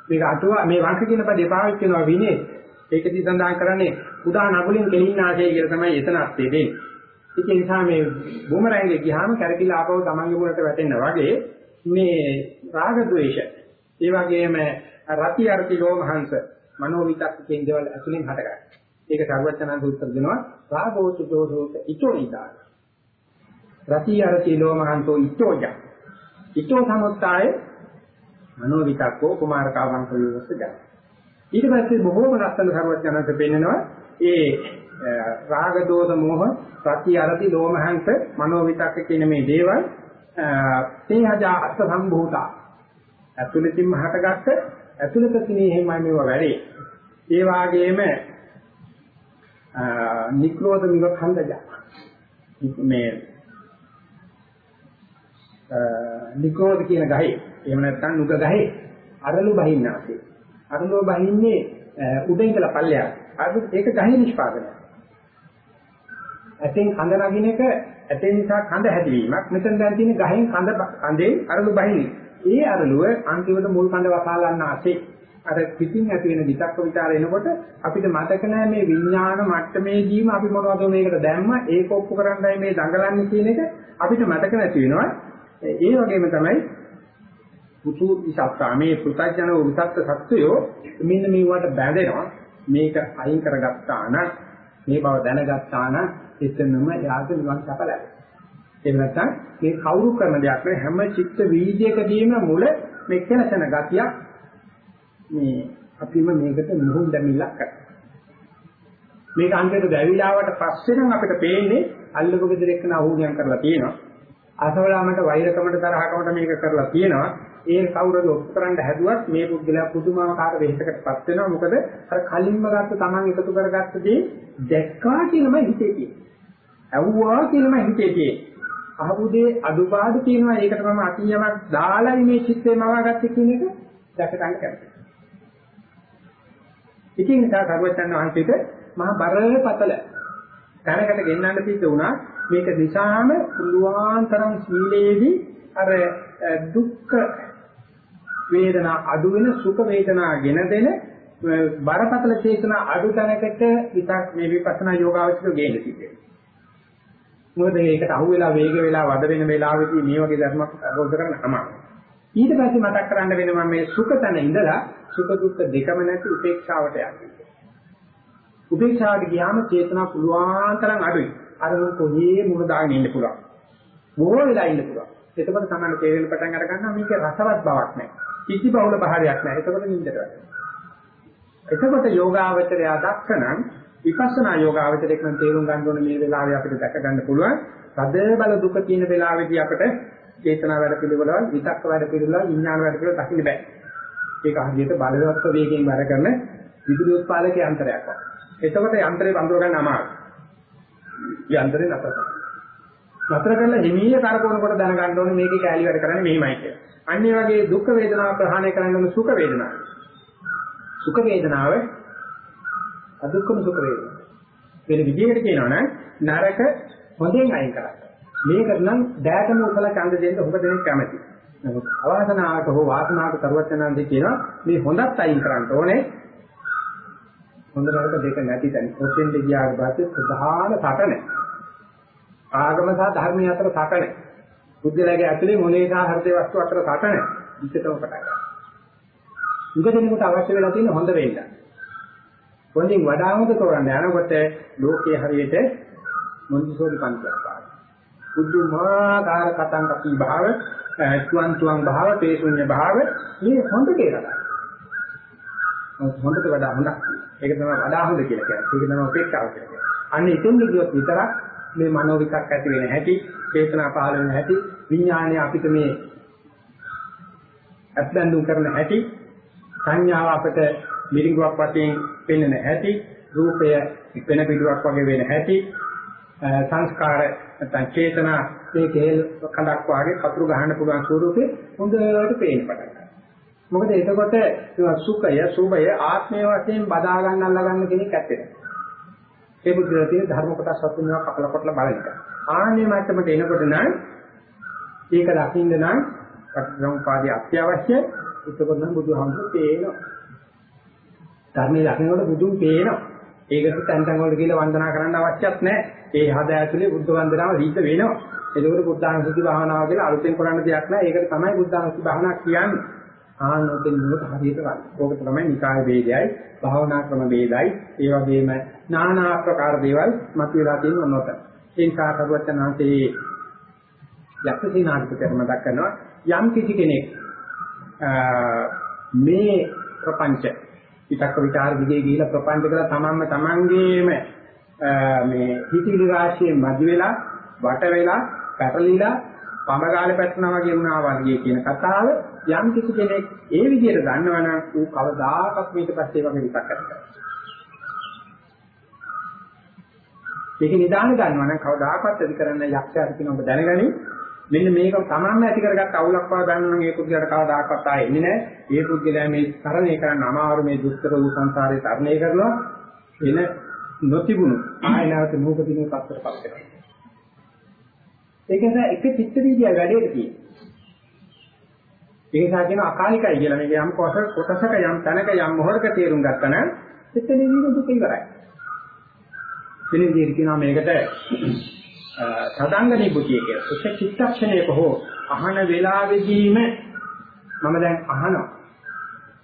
මේක අටුවා මේ වංශ කියන පදේ පාවිච්චි කරනවා විනේ. ඒකදී සඳහන් කරන්නේ උදා නගුලින් කෙලින්න ආශය කියලා තමයි එතන අර්ථය දෙන්නේ. ඒක නිසා මේ බූමරංගේ ගියාම කැරකිලා ආපහු තමන්ගේ මුලට වැටෙන්න වගේ මේ රාග ద్వේෂ ඒ වගේම රති අර්ථි ලෝමහංශ මනෝ විතක් කියන දේවල් ඇතුලෙන් හටගන්නවා. ඒක සර්වඥාන්ත උත්තර දෙනවා රාගෝච දෝෂෝච ඉතෝනිදාන. රති අර්ථි ලෝමහංසෝ ඉතෝජ. ඉතෝ සමුත්තාය මනෝ විතක්කෝ කුමාරකාවන් ප්‍රයෝගස්ස ජන. ඊට පස්සේ බොහෝම ලස්සන සර්වඥාන්ත පෙන්නනවා ඒ රාග දෝෂ මෝහ රති අර්ථි ලෝමහංශ මනෝ විතක්ක කියන මේ දේවල් තේහජා අස්ස සම්භූතා. ඇතුළතින්ම හටගත්ත ඇතුළත ස්නේහයමයි මේවා වැඩේ. ඒ වාගේම නික්‍රෝධ මිව ඛණ්ඩජ මේ නික්‍රෝධ කියන ගහේ. එහෙම නැත්නම් නුග ගහේ. අරලු බහින්නාසේ. අරලු බහින්නේ උඩින් ඉඳලා පල්ලයක්. අර ඒක ගහේ නිෂ්පාදනය. ඇතෙන් කඳ නගින එක ඇතෙන් නිසා කඳ හැදීමක්. මෙතන දැන් තියෙන ගහෙන් කඳ කඳේ අරලු බහින්නේ. ඒ අරලුව අන්තිමට මුල් කඳ වසාලන්න ASCII අර පිටින් ඇති වෙන විතක්ක ਵਿਚාර එනකොට අපිට මතක නැහැ මේ විඥාන මට්ටමේදීම අපි මොනවද මේකට දැම්ම ඒක ඔප්පු කරන්නයි මේ දඟලන්නේ කියන එක අපිට මතක නැති වෙනවා. ඒ වගේම තමයි පුතු විසත්තා මේ පුතඥ විසත්ත සත්‍යය මෙන්න මේවට බැඳෙනවා මේක අයින් කරගත්තා නම් මේ බව දැනගත්තා නම් එතනම යාද නිවන් සප ලැබෙනවා එහෙම නැත්නම් මේ කවුරු කරන දෙයක් නෙවෙයි හැම චිත්ත වීදියකදීම මුල මේ කෙලසන ගතියක් මේ අපිම මේකට මුහුන් දැමිලක් කරනවා. මේක අන්තිමට දැවිලාවට පස්සේ නම් අපිට පේන්නේ අල්ලපු ගෙදර එක්කන අහුණියම් කරලා තියෙනවා. අසවලාමට වෛරකමට තරහකමට මේක කරලා තියෙනවා. ඒ කවුරුද ඔප්පු කරන්න හැදුවත් මේ පුද්ගලයා පුදුමාකාර වෙහෙසකටපත් වෙනවා. මොකද අර කලින්ම ගත්ත Taman එකතු කරගත්ත දේ දැක්කා කියලාමයි හිතේ තියෙන්නේ. ඇව්වා කියලාමයි හිතේ තියෙන්නේ. අහුදේ අදුපාඩු තියෙනවා ඒකට මම අතියමක් දාලා මේ චිත්තේ මවාගත්තේ කියන එක දැක ගන්න කැමතියි. ඉතින් ඒ සර්වචන් වහන්සේට මහා බරපතල තැනකට ගෙන්නන්න සිද්ධ වුණා මේක නිසාම පුළුවන් තරම් සීලේදී අර දුක්ඛ වේදනා අඩු වෙන සුඛ වේදනා ගෙන දෙන බරපතල චේතනා අඩු තැනකට විතක් මේ විපස්සනා යෝගාවචර ගේන්න සිද්ධ වෙනවා. මොකද මේකට අහු වෙලා වේග වෙලා වද වෙන වෙලාවෙදී මේ වගේ ධර්මයක් අවබෝධ කරගන්න අමාරුයි. ඊට පස්සේ මතක් කරන්න වෙනවා මේ සුඛ තැන ඉඳලා සුඛ දුක්ඛ දෙකම නැති උපේක්ෂාවට යන්නේ. උපේක්ෂාවට ගියාම චේතනා පුළුවන් තරම් අඩුයි. අර කොහේ මුල දාගෙන ඉන්න පුළුවන්. බොහෝ වෙලා ඉන්න පුළුවන්. එතකොට තමයි තේරෙන පටන් අර ගන්නවා මේක රසවත් බවක් නැහැ. කිසි බහුල භාවයක් නැහැ. එතකොට නින්දට වැටෙනවා. එතකොට යෝගාවචරය දක්කනම් විපස්සනා යෝගාවචරයක් නම් තේරුම් ගන්න ඕනේ මේ වෙලාවේ අපිට දැක ගන්න පුළුවන්. සද බල දුක තියෙන වෙලාවේදී අපිට චේතනා වැඩ පිළිවෙලවල් විතක්ක වැඩ පිළිවෙලවල් විඥාන වැඩ පිළිවෙල දකින්න බෑ. ඒක හරියට බලවත් වේගයෙන් වැඩ කරන විදුලි උත්පාදක යන්ත්‍රයක් වගේ. එතකොට යන්ත්‍රේ බඳව ගන්න අමාරුයි. යන්ත්‍රේ නතර කරනවා. නතර කරලා හිමීය කරකවනකොට දැනගන්න ඕනේ මේකේ කැලි වැඩ කරන්නේ මෙහිමයි කියලා. අන්න ඒ වගේ දුක් වේදනාව ප්‍රහාණය කරන්න ඕන සුඛ වේදනාව. සුඛ වේදනාව අදුක්කම සුඛ වේදනාව. වෙන විදිහකට කියනවා නම් නරක හොඳින් අයින් කරන්න. මේක නම් දෑතම උකල ඡන්ද දෙන්න ඔබ දෙනෙක් කැමති. නමුත් අවාසනාවට හෝ වාසනාවට කරුවචනන්දේ කියනවා මේ හොඳත් අයින් කරන්න ඕනේ. හොඳ නරක දෙක නැති තැන. ඔතෙන්ද ගියාට පස්සේ ප්‍රධාන සටන. ආගම සහ ධර්මය අතර සටන. බුද්ධලගේ ඇතුලේ මොලේ සහ හෘදේ වස්තු අතර සටන. විචිතව පටන් ගන්නවා. උගදෙනෙකුට අවශ්‍ය වෙලා තියෙන හොඳ වෙන්න. හොඳින් වඩා හොඳ තෝරන්න යනකොට ලෝකයේ හරියට මොන්දිසෝරි පන්තියක් පාන. බුදුමාකාර කතං කපි භාව, තුන් තුන් භාව, තේසුඤ්ඤ භාව මේ හොඳ කියලා. හොඳට වඩා හොඳක්. ඒක තමයි වඩා හොඳ කියලා කියන්නේ. ඒක තමයි උපේක්ෂාව කියලා කියන්නේ. අන්න ඉතින් ගියොත් විතරක් මේ මනෝ විකක් ඇති වෙන හැටි, චේතනා පහළ වෙන හැටි, විඥානය අපිට මේ අත්දැඳුම් කරන හැටි, සංඥාව අපිට මිරිඟුවක් වශයෙන් පෙන්වන හැටි, රූපය වෙන පිටුවක් වගේ වෙන හැටි, සංස්කාර නැත්නම් චේතනා මේ කේල් කඩක් වාගේ කතුරු ගහන්න පුළුවන් ස්වරූපේ හොඳට පේන්න පටන් ගන්නවා. මොකද එතකොට සුඛය, සුභය ආත්මය වශයෙන් බදා ගන්න අල්ල ගන්න කෙනෙක් ඇත්තේ ඒ බුද්ධිය තියෙන ධර්ම කොටස් වතුනවා කපල කොටල බලන එක. ආන්නේ මට්ටමට එනකොට නම් ඒක දකින්න නම් පටිච්චසමුපාදයේ අත්‍යවශ්‍ය එතකොට නම් බුදුහාමුදුරු පේනවා. ධර්මයේ දකින්නකොට බුදුන් පේනවා. ඒකට තැන් තැන් වලට කියලා වන්දනා කරන්න අවශ්‍යත් නැහැ. ඒ හද ඇතුලේ බුද්ධ වන්දනාව සිද්ධ වෙනවා. එතකොට බුද්ධානුස්සති භාවනාව කියලා අලුතෙන් කරන්න දෙයක් නැහැ. ඒකට තමයි බුද්ධානුස්සති භාවනාව කියන්නේ. ආනෝතෙන් නෝත හරියට ගන්න. ඕක තමයි නිකාය වේදයයි, භාවනා ක්‍රම වේදයයි, ඒ වගේම নানা ආකාර දේවල් මතුවලා තියෙන නොත. ඒ නිසා කරුවචනාන්තේ යක්ෂසීනාධිපති මතක් කරනවා යම් කිසි කෙනෙක් මේ ප්‍රපංච විතක්ක විචාර දිගේ ගිහිලා ප්‍රපංච කළා තමන්ම තමන්ගේම මේ හිතිවිලි රාශියෙන් මැදි වෙලා වට වෙලා පැටලිලා පඹගාලේ පැටනවා වගේ වුණා වගේ කියන කතාව යම් කිසි කෙනෙක් ඒ විදිහට දන්නවනම් ඌ කවදාකවත් මේක පස්සේ වගේ විතක් කරනවා. මේක නිදාන ගන්නවනම් කවදාකවත් ඇති කරන්න යක්ෂයාට කියන ඔබ දැනගනි මෙන්න මේක තමන්ම ඇති කරගත්ත අවුලක් බව දන්නවනම් ඒ පුද්ගලයාට කවදාකවත් ආයේ එන්නේ නැහැ. ඒ පුද්ගලයා මේ තරණය කරන්න අමාරු මේ දුක්තර වූ සංසාරේ තරණය කරනවා. එන නොතිබුණු ආය නැවත නූපදින පස්සට පස් වෙනවා. ඒක නිසා එක චිත්ත වීදියා වැඩේට තියෙනවා. ඒ නිසා කියන අකාලිකයි කියලා මේක යම් කොටසක යම් තැනක යම් මොහොතක තේරුම් ගත්තා නම් චිත්ත වීදියේ දුක ඉවරයි. වෙන විදිහට කියනවා මේකට සදාංග නිබුතිය කියලා. එක චිත්තක්ෂණයක හෝ අහන වේලාවෙදීම මම දැන් අහනවා.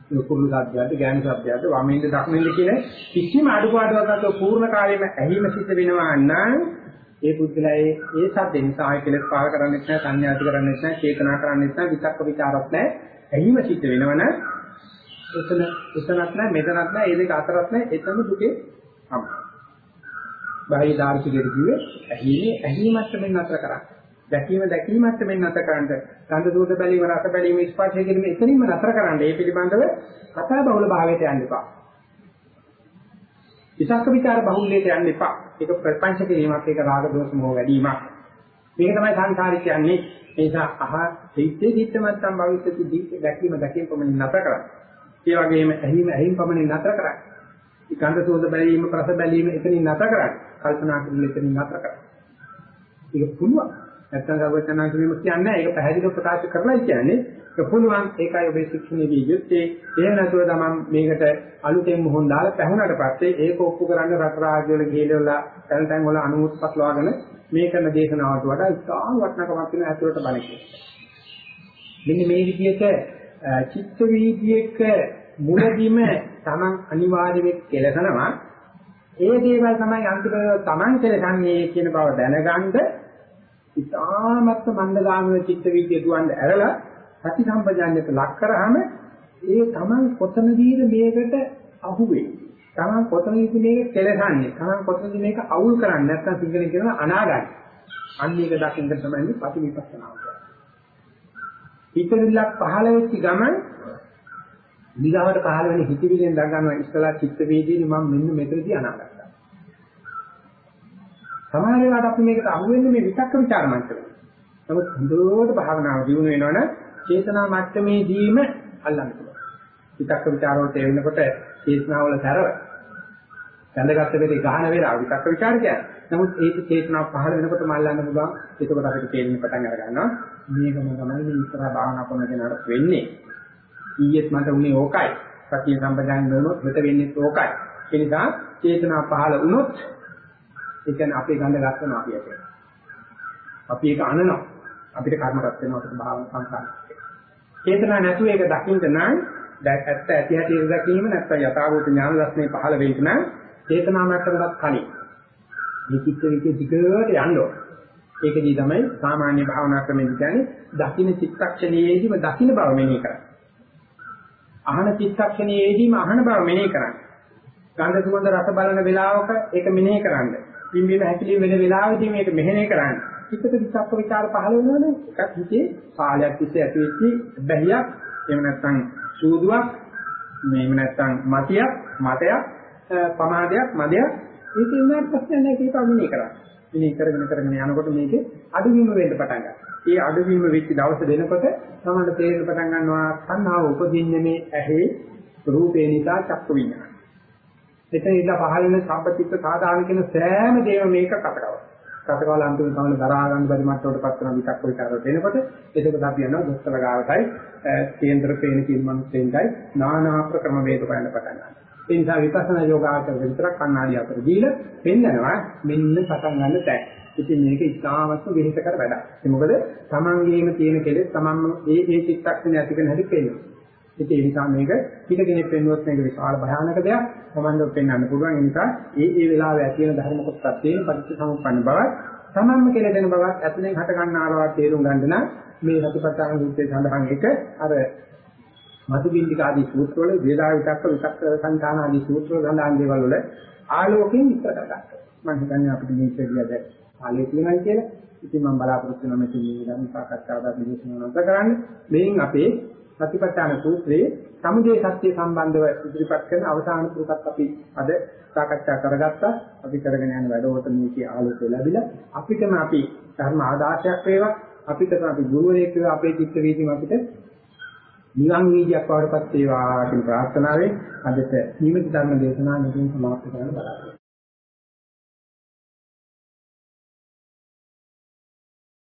මේ කුළු සබ්දයට, ගෑනු සබ්දයට, වමෙන්ද දක්මෙන්ද කියන කිසිම අඩුපාඩුවක් නැතුව පූර්ණ කාලෙම ඇහිම සිද්ධ වෙනවා නම් ඒ පුද්ගලයා ඒ සද්ද නිසා ආය කෙලස් පාල කරන්නේ නැහැ, සංඥා ඇති කරන්නේ නැහැ, චේතනා කරන්නේ නැහැ, විතක්ක ਵਿਚාරත් නැහැ. ඇහිම සිද්ධ වෙනවනම් එතන එතනක් නැහැ, මෙතනක් නැහැ, ඒ දෙක අතරක් නැහැ, එතන දුකේ තමයි. බාහ්‍ය දාර්ශනිකයෙක් කිව්වේ ඇහිමේ ඇහිමත් මෙන්න නතර කරා. දැකීම දැකීමත් මෙන්න නතර කරන්න. ගන්ධ දෝෂ බැලීම රස බැලීම ස්පර්ශය කිරීම එතනින්ම නතර කරන්න. ඒ පිළිබඳව කතා බහුල භාවයට යන්න එපා. විසක්ක විචාර බහුල්‍යයට යන්න එපා. ඒක ප්‍රපංච කිරීමක්, ඒක රාග දෝෂ මොහ වැඩිවීමක්. මේක තමයි සංසාරික කියන්නේ. ඒ නිසා අහ හිතේ දිත්තමත්තම් භවිෂ්‍යති දීක දැකීම දැකීම පමණින් නතර කරන්න. ඒ වගේම ඇහිම ඇහිම පමණින් නතර කරන්න. ගන්ධ සෝද බැලීම, රස බැලීම එතනින් නතර කරන්න. කල්පනා කිරීම එතනින් නතර කරන්න. ඒක පුළුවන්. නැත්නම් සර්වඥාන්ත විමුක්තිය කියන්නේ ඒක පැහැදිලිව ප්‍රකාශ කරලා කියන්නේ ඒක පුළුවන් ඒකයි ඔබේ ශික්ෂණයේදී යුත්තේ. එහෙම නැතුව තමන් මේකට අලුතෙන් මොහොන් දාලා පැහුනට පස්සේ ඒක ඔප්පු කරන්න රට රාජ්‍ය වල ගිහිල්ලා තැන් තැන් වල අනුමුත්පත් ලවාගෙන මේ කරන දේශනාවට වඩා ඉතාම වටිනකමක් වෙන ඇතුළට බණ මෙන්න මේ විදිහට චිත්ත වීදියේක මුලදීම තමන් අනිවාර්යයෙන් කෙලසනවා. ඒ දේවල් තමයි අන්තිමට තමන් කෙලසන්නේ කියන බව දැනගන්න ඉතාමත් මන්දගාමී චිත්ත වීදිය දුවන්න ඇරලා සති සම්පජාන්‍යයට ලක් කරාම ඒ තමන් කොතනදීද මේකට අහුවෙන්නේ තමන් කොතනදීද මේක කෙලසන්නේ? තමන් කොතනදීද මේක අවුල් කරන්නේ? නැත්නම් සිංහලෙන් කියනවා අනාගතයි අන්න ඒක දකින්න තමයි ප්‍රතිවිපස්සනාව කියන්නේ. හිතවිල්ලක් පහළ වෙච්ච ගමන් ඊගාවට පහළ වෙන හිතවිල්ලෙන් දගන්නවා ඉස්සලා චිත්ත වේදීනේ මම මෙන්න මෙතනදී අනාගතයි සමහර වෙලාවට අපි මේකට අහු වෙන්නේ මේ විතක්ක ਵਿਚාර මට්ටමේ. නමුත් හොඳට භාවනාව දියුණු වෙනවනම් චේතනා මට්ටමේදීම අල්ලන්න පුළුවන්. විතක්ක ਵਿਚාර වලට එනකොට චේතනා වල සැරව. දැඳගත්ත වෙලේ ගහන වෙලාව විතක්ක ਵਿਚාර කියන්නේ. නමුත් ඒක චේතනා පහළ වෙනකොට මල්ලන්න පුළුවන්. එතකොට අපිට තේරෙන පටන් අර ගන්නවා. මේකම තමයි මේ ඉස්සරහා භාවනා කරන කෙනාට වෙන්නේ. ඊයේත් මට උනේ ඕකයි. සතිය සම්පදායෙන් වුණොත් මෙත වෙන්නේ ඕකයි. ඒ නිසා චේතනා පහළ වුණොත් ඒ කියන්නේ අපේ ගඳ ගන්නවා අපි ඒක. අපි ඒක අනනවා. අපිට කර්ම රැස් වෙනවා අපිට භාවනා සංකාරය. චේතනා නැතුව ඒක දකින්න නම් ඇත්ත ඇති හැටි දකීම නැත්නම් යථාභූත ඥාන දර්ශනේ පහළ වෙන්න නම් චේතනා මට්ටමකට කලින් මේ චිත්ත විකේ දිගට යන්න ඕන. ඒකදී තමයි සාමාන්‍ය භාවනා ක්‍රමෙන් කියන්නේ දකින්න චිත්තක්ෂණයේදීම දකින්න බව මෙනෙහි කරන්නේ. අහන චිත්තක්ෂණයේදීම අහන බව මෙනෙහි කරන්නේ. ගන්ධ සුවඳ රස බලන වෙලාවක ඒක මෙනෙහි කරන්නේ. පිම්බීම හැකිලිම වෙන වෙලාවෙදී මේක මෙහෙණේ කරන්නේ. හිතට විචක්ක විචාර පහළ වෙනවනේ. එකක් හිතේ කාලයක් තිස්සේ ඇති වෙච්ච බැහැයක් එහෙම නැත්නම් සූදුවක් මේව නැත්නම් මතියක් මතයක් පමාදයක් මදයක් ඒක ඉන්නත් ප්‍රශ්න නැහැ ඒක අනුනේ කරන්නේ. ඉතින් කරගෙන කරගෙන යනකොට මේකේ අඩුවීම වෙන්න පටන් ගන්නවා. ඒ අඩුවීම වෙච්ච දවස දෙනකොට තමයි තේරෙන්න පටන් ගන්නවා සංහාව උපදින්නේ මේ ඇහි රූපේ නිසා චක්ක විඤ්ඤාණය. එතන ඉඳලා පහළ වෙන සම්පතිත්ත සාධාරණ කියන සෑම දේම මේක කටකව. කටකවල අන්තිම තමයි දරා ගන්න බැරි මට්ටමකට පත් වෙන විතක් විචාරවලට එනකොට එතකොට අපි යනවා දොස්තර ගාවටයි කේන්ද්‍ර පේන කියන මිනිස්සෙන්ටයි নানা ප්‍රක්‍රම වේද බලන්න පටන් ගන්නවා. ඒ නිසා විපස්සනා යෝගාචර විතරක් කණ්ණාඩි අතර දීලා පෙන්නනවා මෙන්න පටන් ගන්න තැන්. ඉතින් මේක ඉස්හාමත්ව වෙහෙසකර වැඩක්. ඒ මොකද තමන්ගේම තියෙන කෙලෙස් තමන්ම ඒ ඒ චිත්තක්ෂණය ඇති කරන හැටි පේනවා. ඉතින් ඒ නිසා මේක පිට කෙනෙක් වෙන්නොත් මේක විශාල භයානක දෙයක්. සමන්දව පෙන්වන්න පුළුවන්. ඒ නිසා ඒ ඒ වෙලාවේ ඇති වෙන ධර්ම කොටස් තියෙන පටිච්චසමුප්පන්න බව තමන්ම කියලා දෙන බවක් ඇතුලෙන් හට ගන්නාරවා තේරුම් ගන්න නම් මේ සතිපට්ඨාන සූත්‍රයේ සඳහන් එක අර මතුබින්දික ආදී සූත්‍රවල වේදා විතක්ක විතක්ක සංඛාන ආදී සූත්‍රවල සඳහන් දේවල් වල ආලෝකයෙන් විස්තර කරගන්න. මම හිතන්නේ අපිට මේ ඉතිරියද කාලේ තියෙනවා කියලා. ඉතින් මම බලාපොරොත්තු වෙනවා මේ මේ ධර්ම සාකච්ඡාවට විශේෂම නැවත කරන්න. මේන් අපේ සතිපට්ඨාන සූත්‍රයේ සමුදේ සත්‍ය සම්බන්ධව ඉදිරිපත් කරන අවසාන පුරුකත් අපි අද සාකච්ඡා කරගත්තා. අපි කරගෙන යන වැඩවලට මේකේ ආලෝකය ලැබිලා අපිටම අපි ධර්ම ආදාශයක් වේවා. අපිටම අපි ගුරුවරයෙක් වේවා අපේ චිත්ත වීදිම අපිට නිවන් වීදියක් වඩපත් වේවා කියන ප්‍රාර්ථනාවෙන් අදට නිමිති ධර්ම දේශනාව මෙතන සමාප්ත කරන්න බලාපොරොත්තු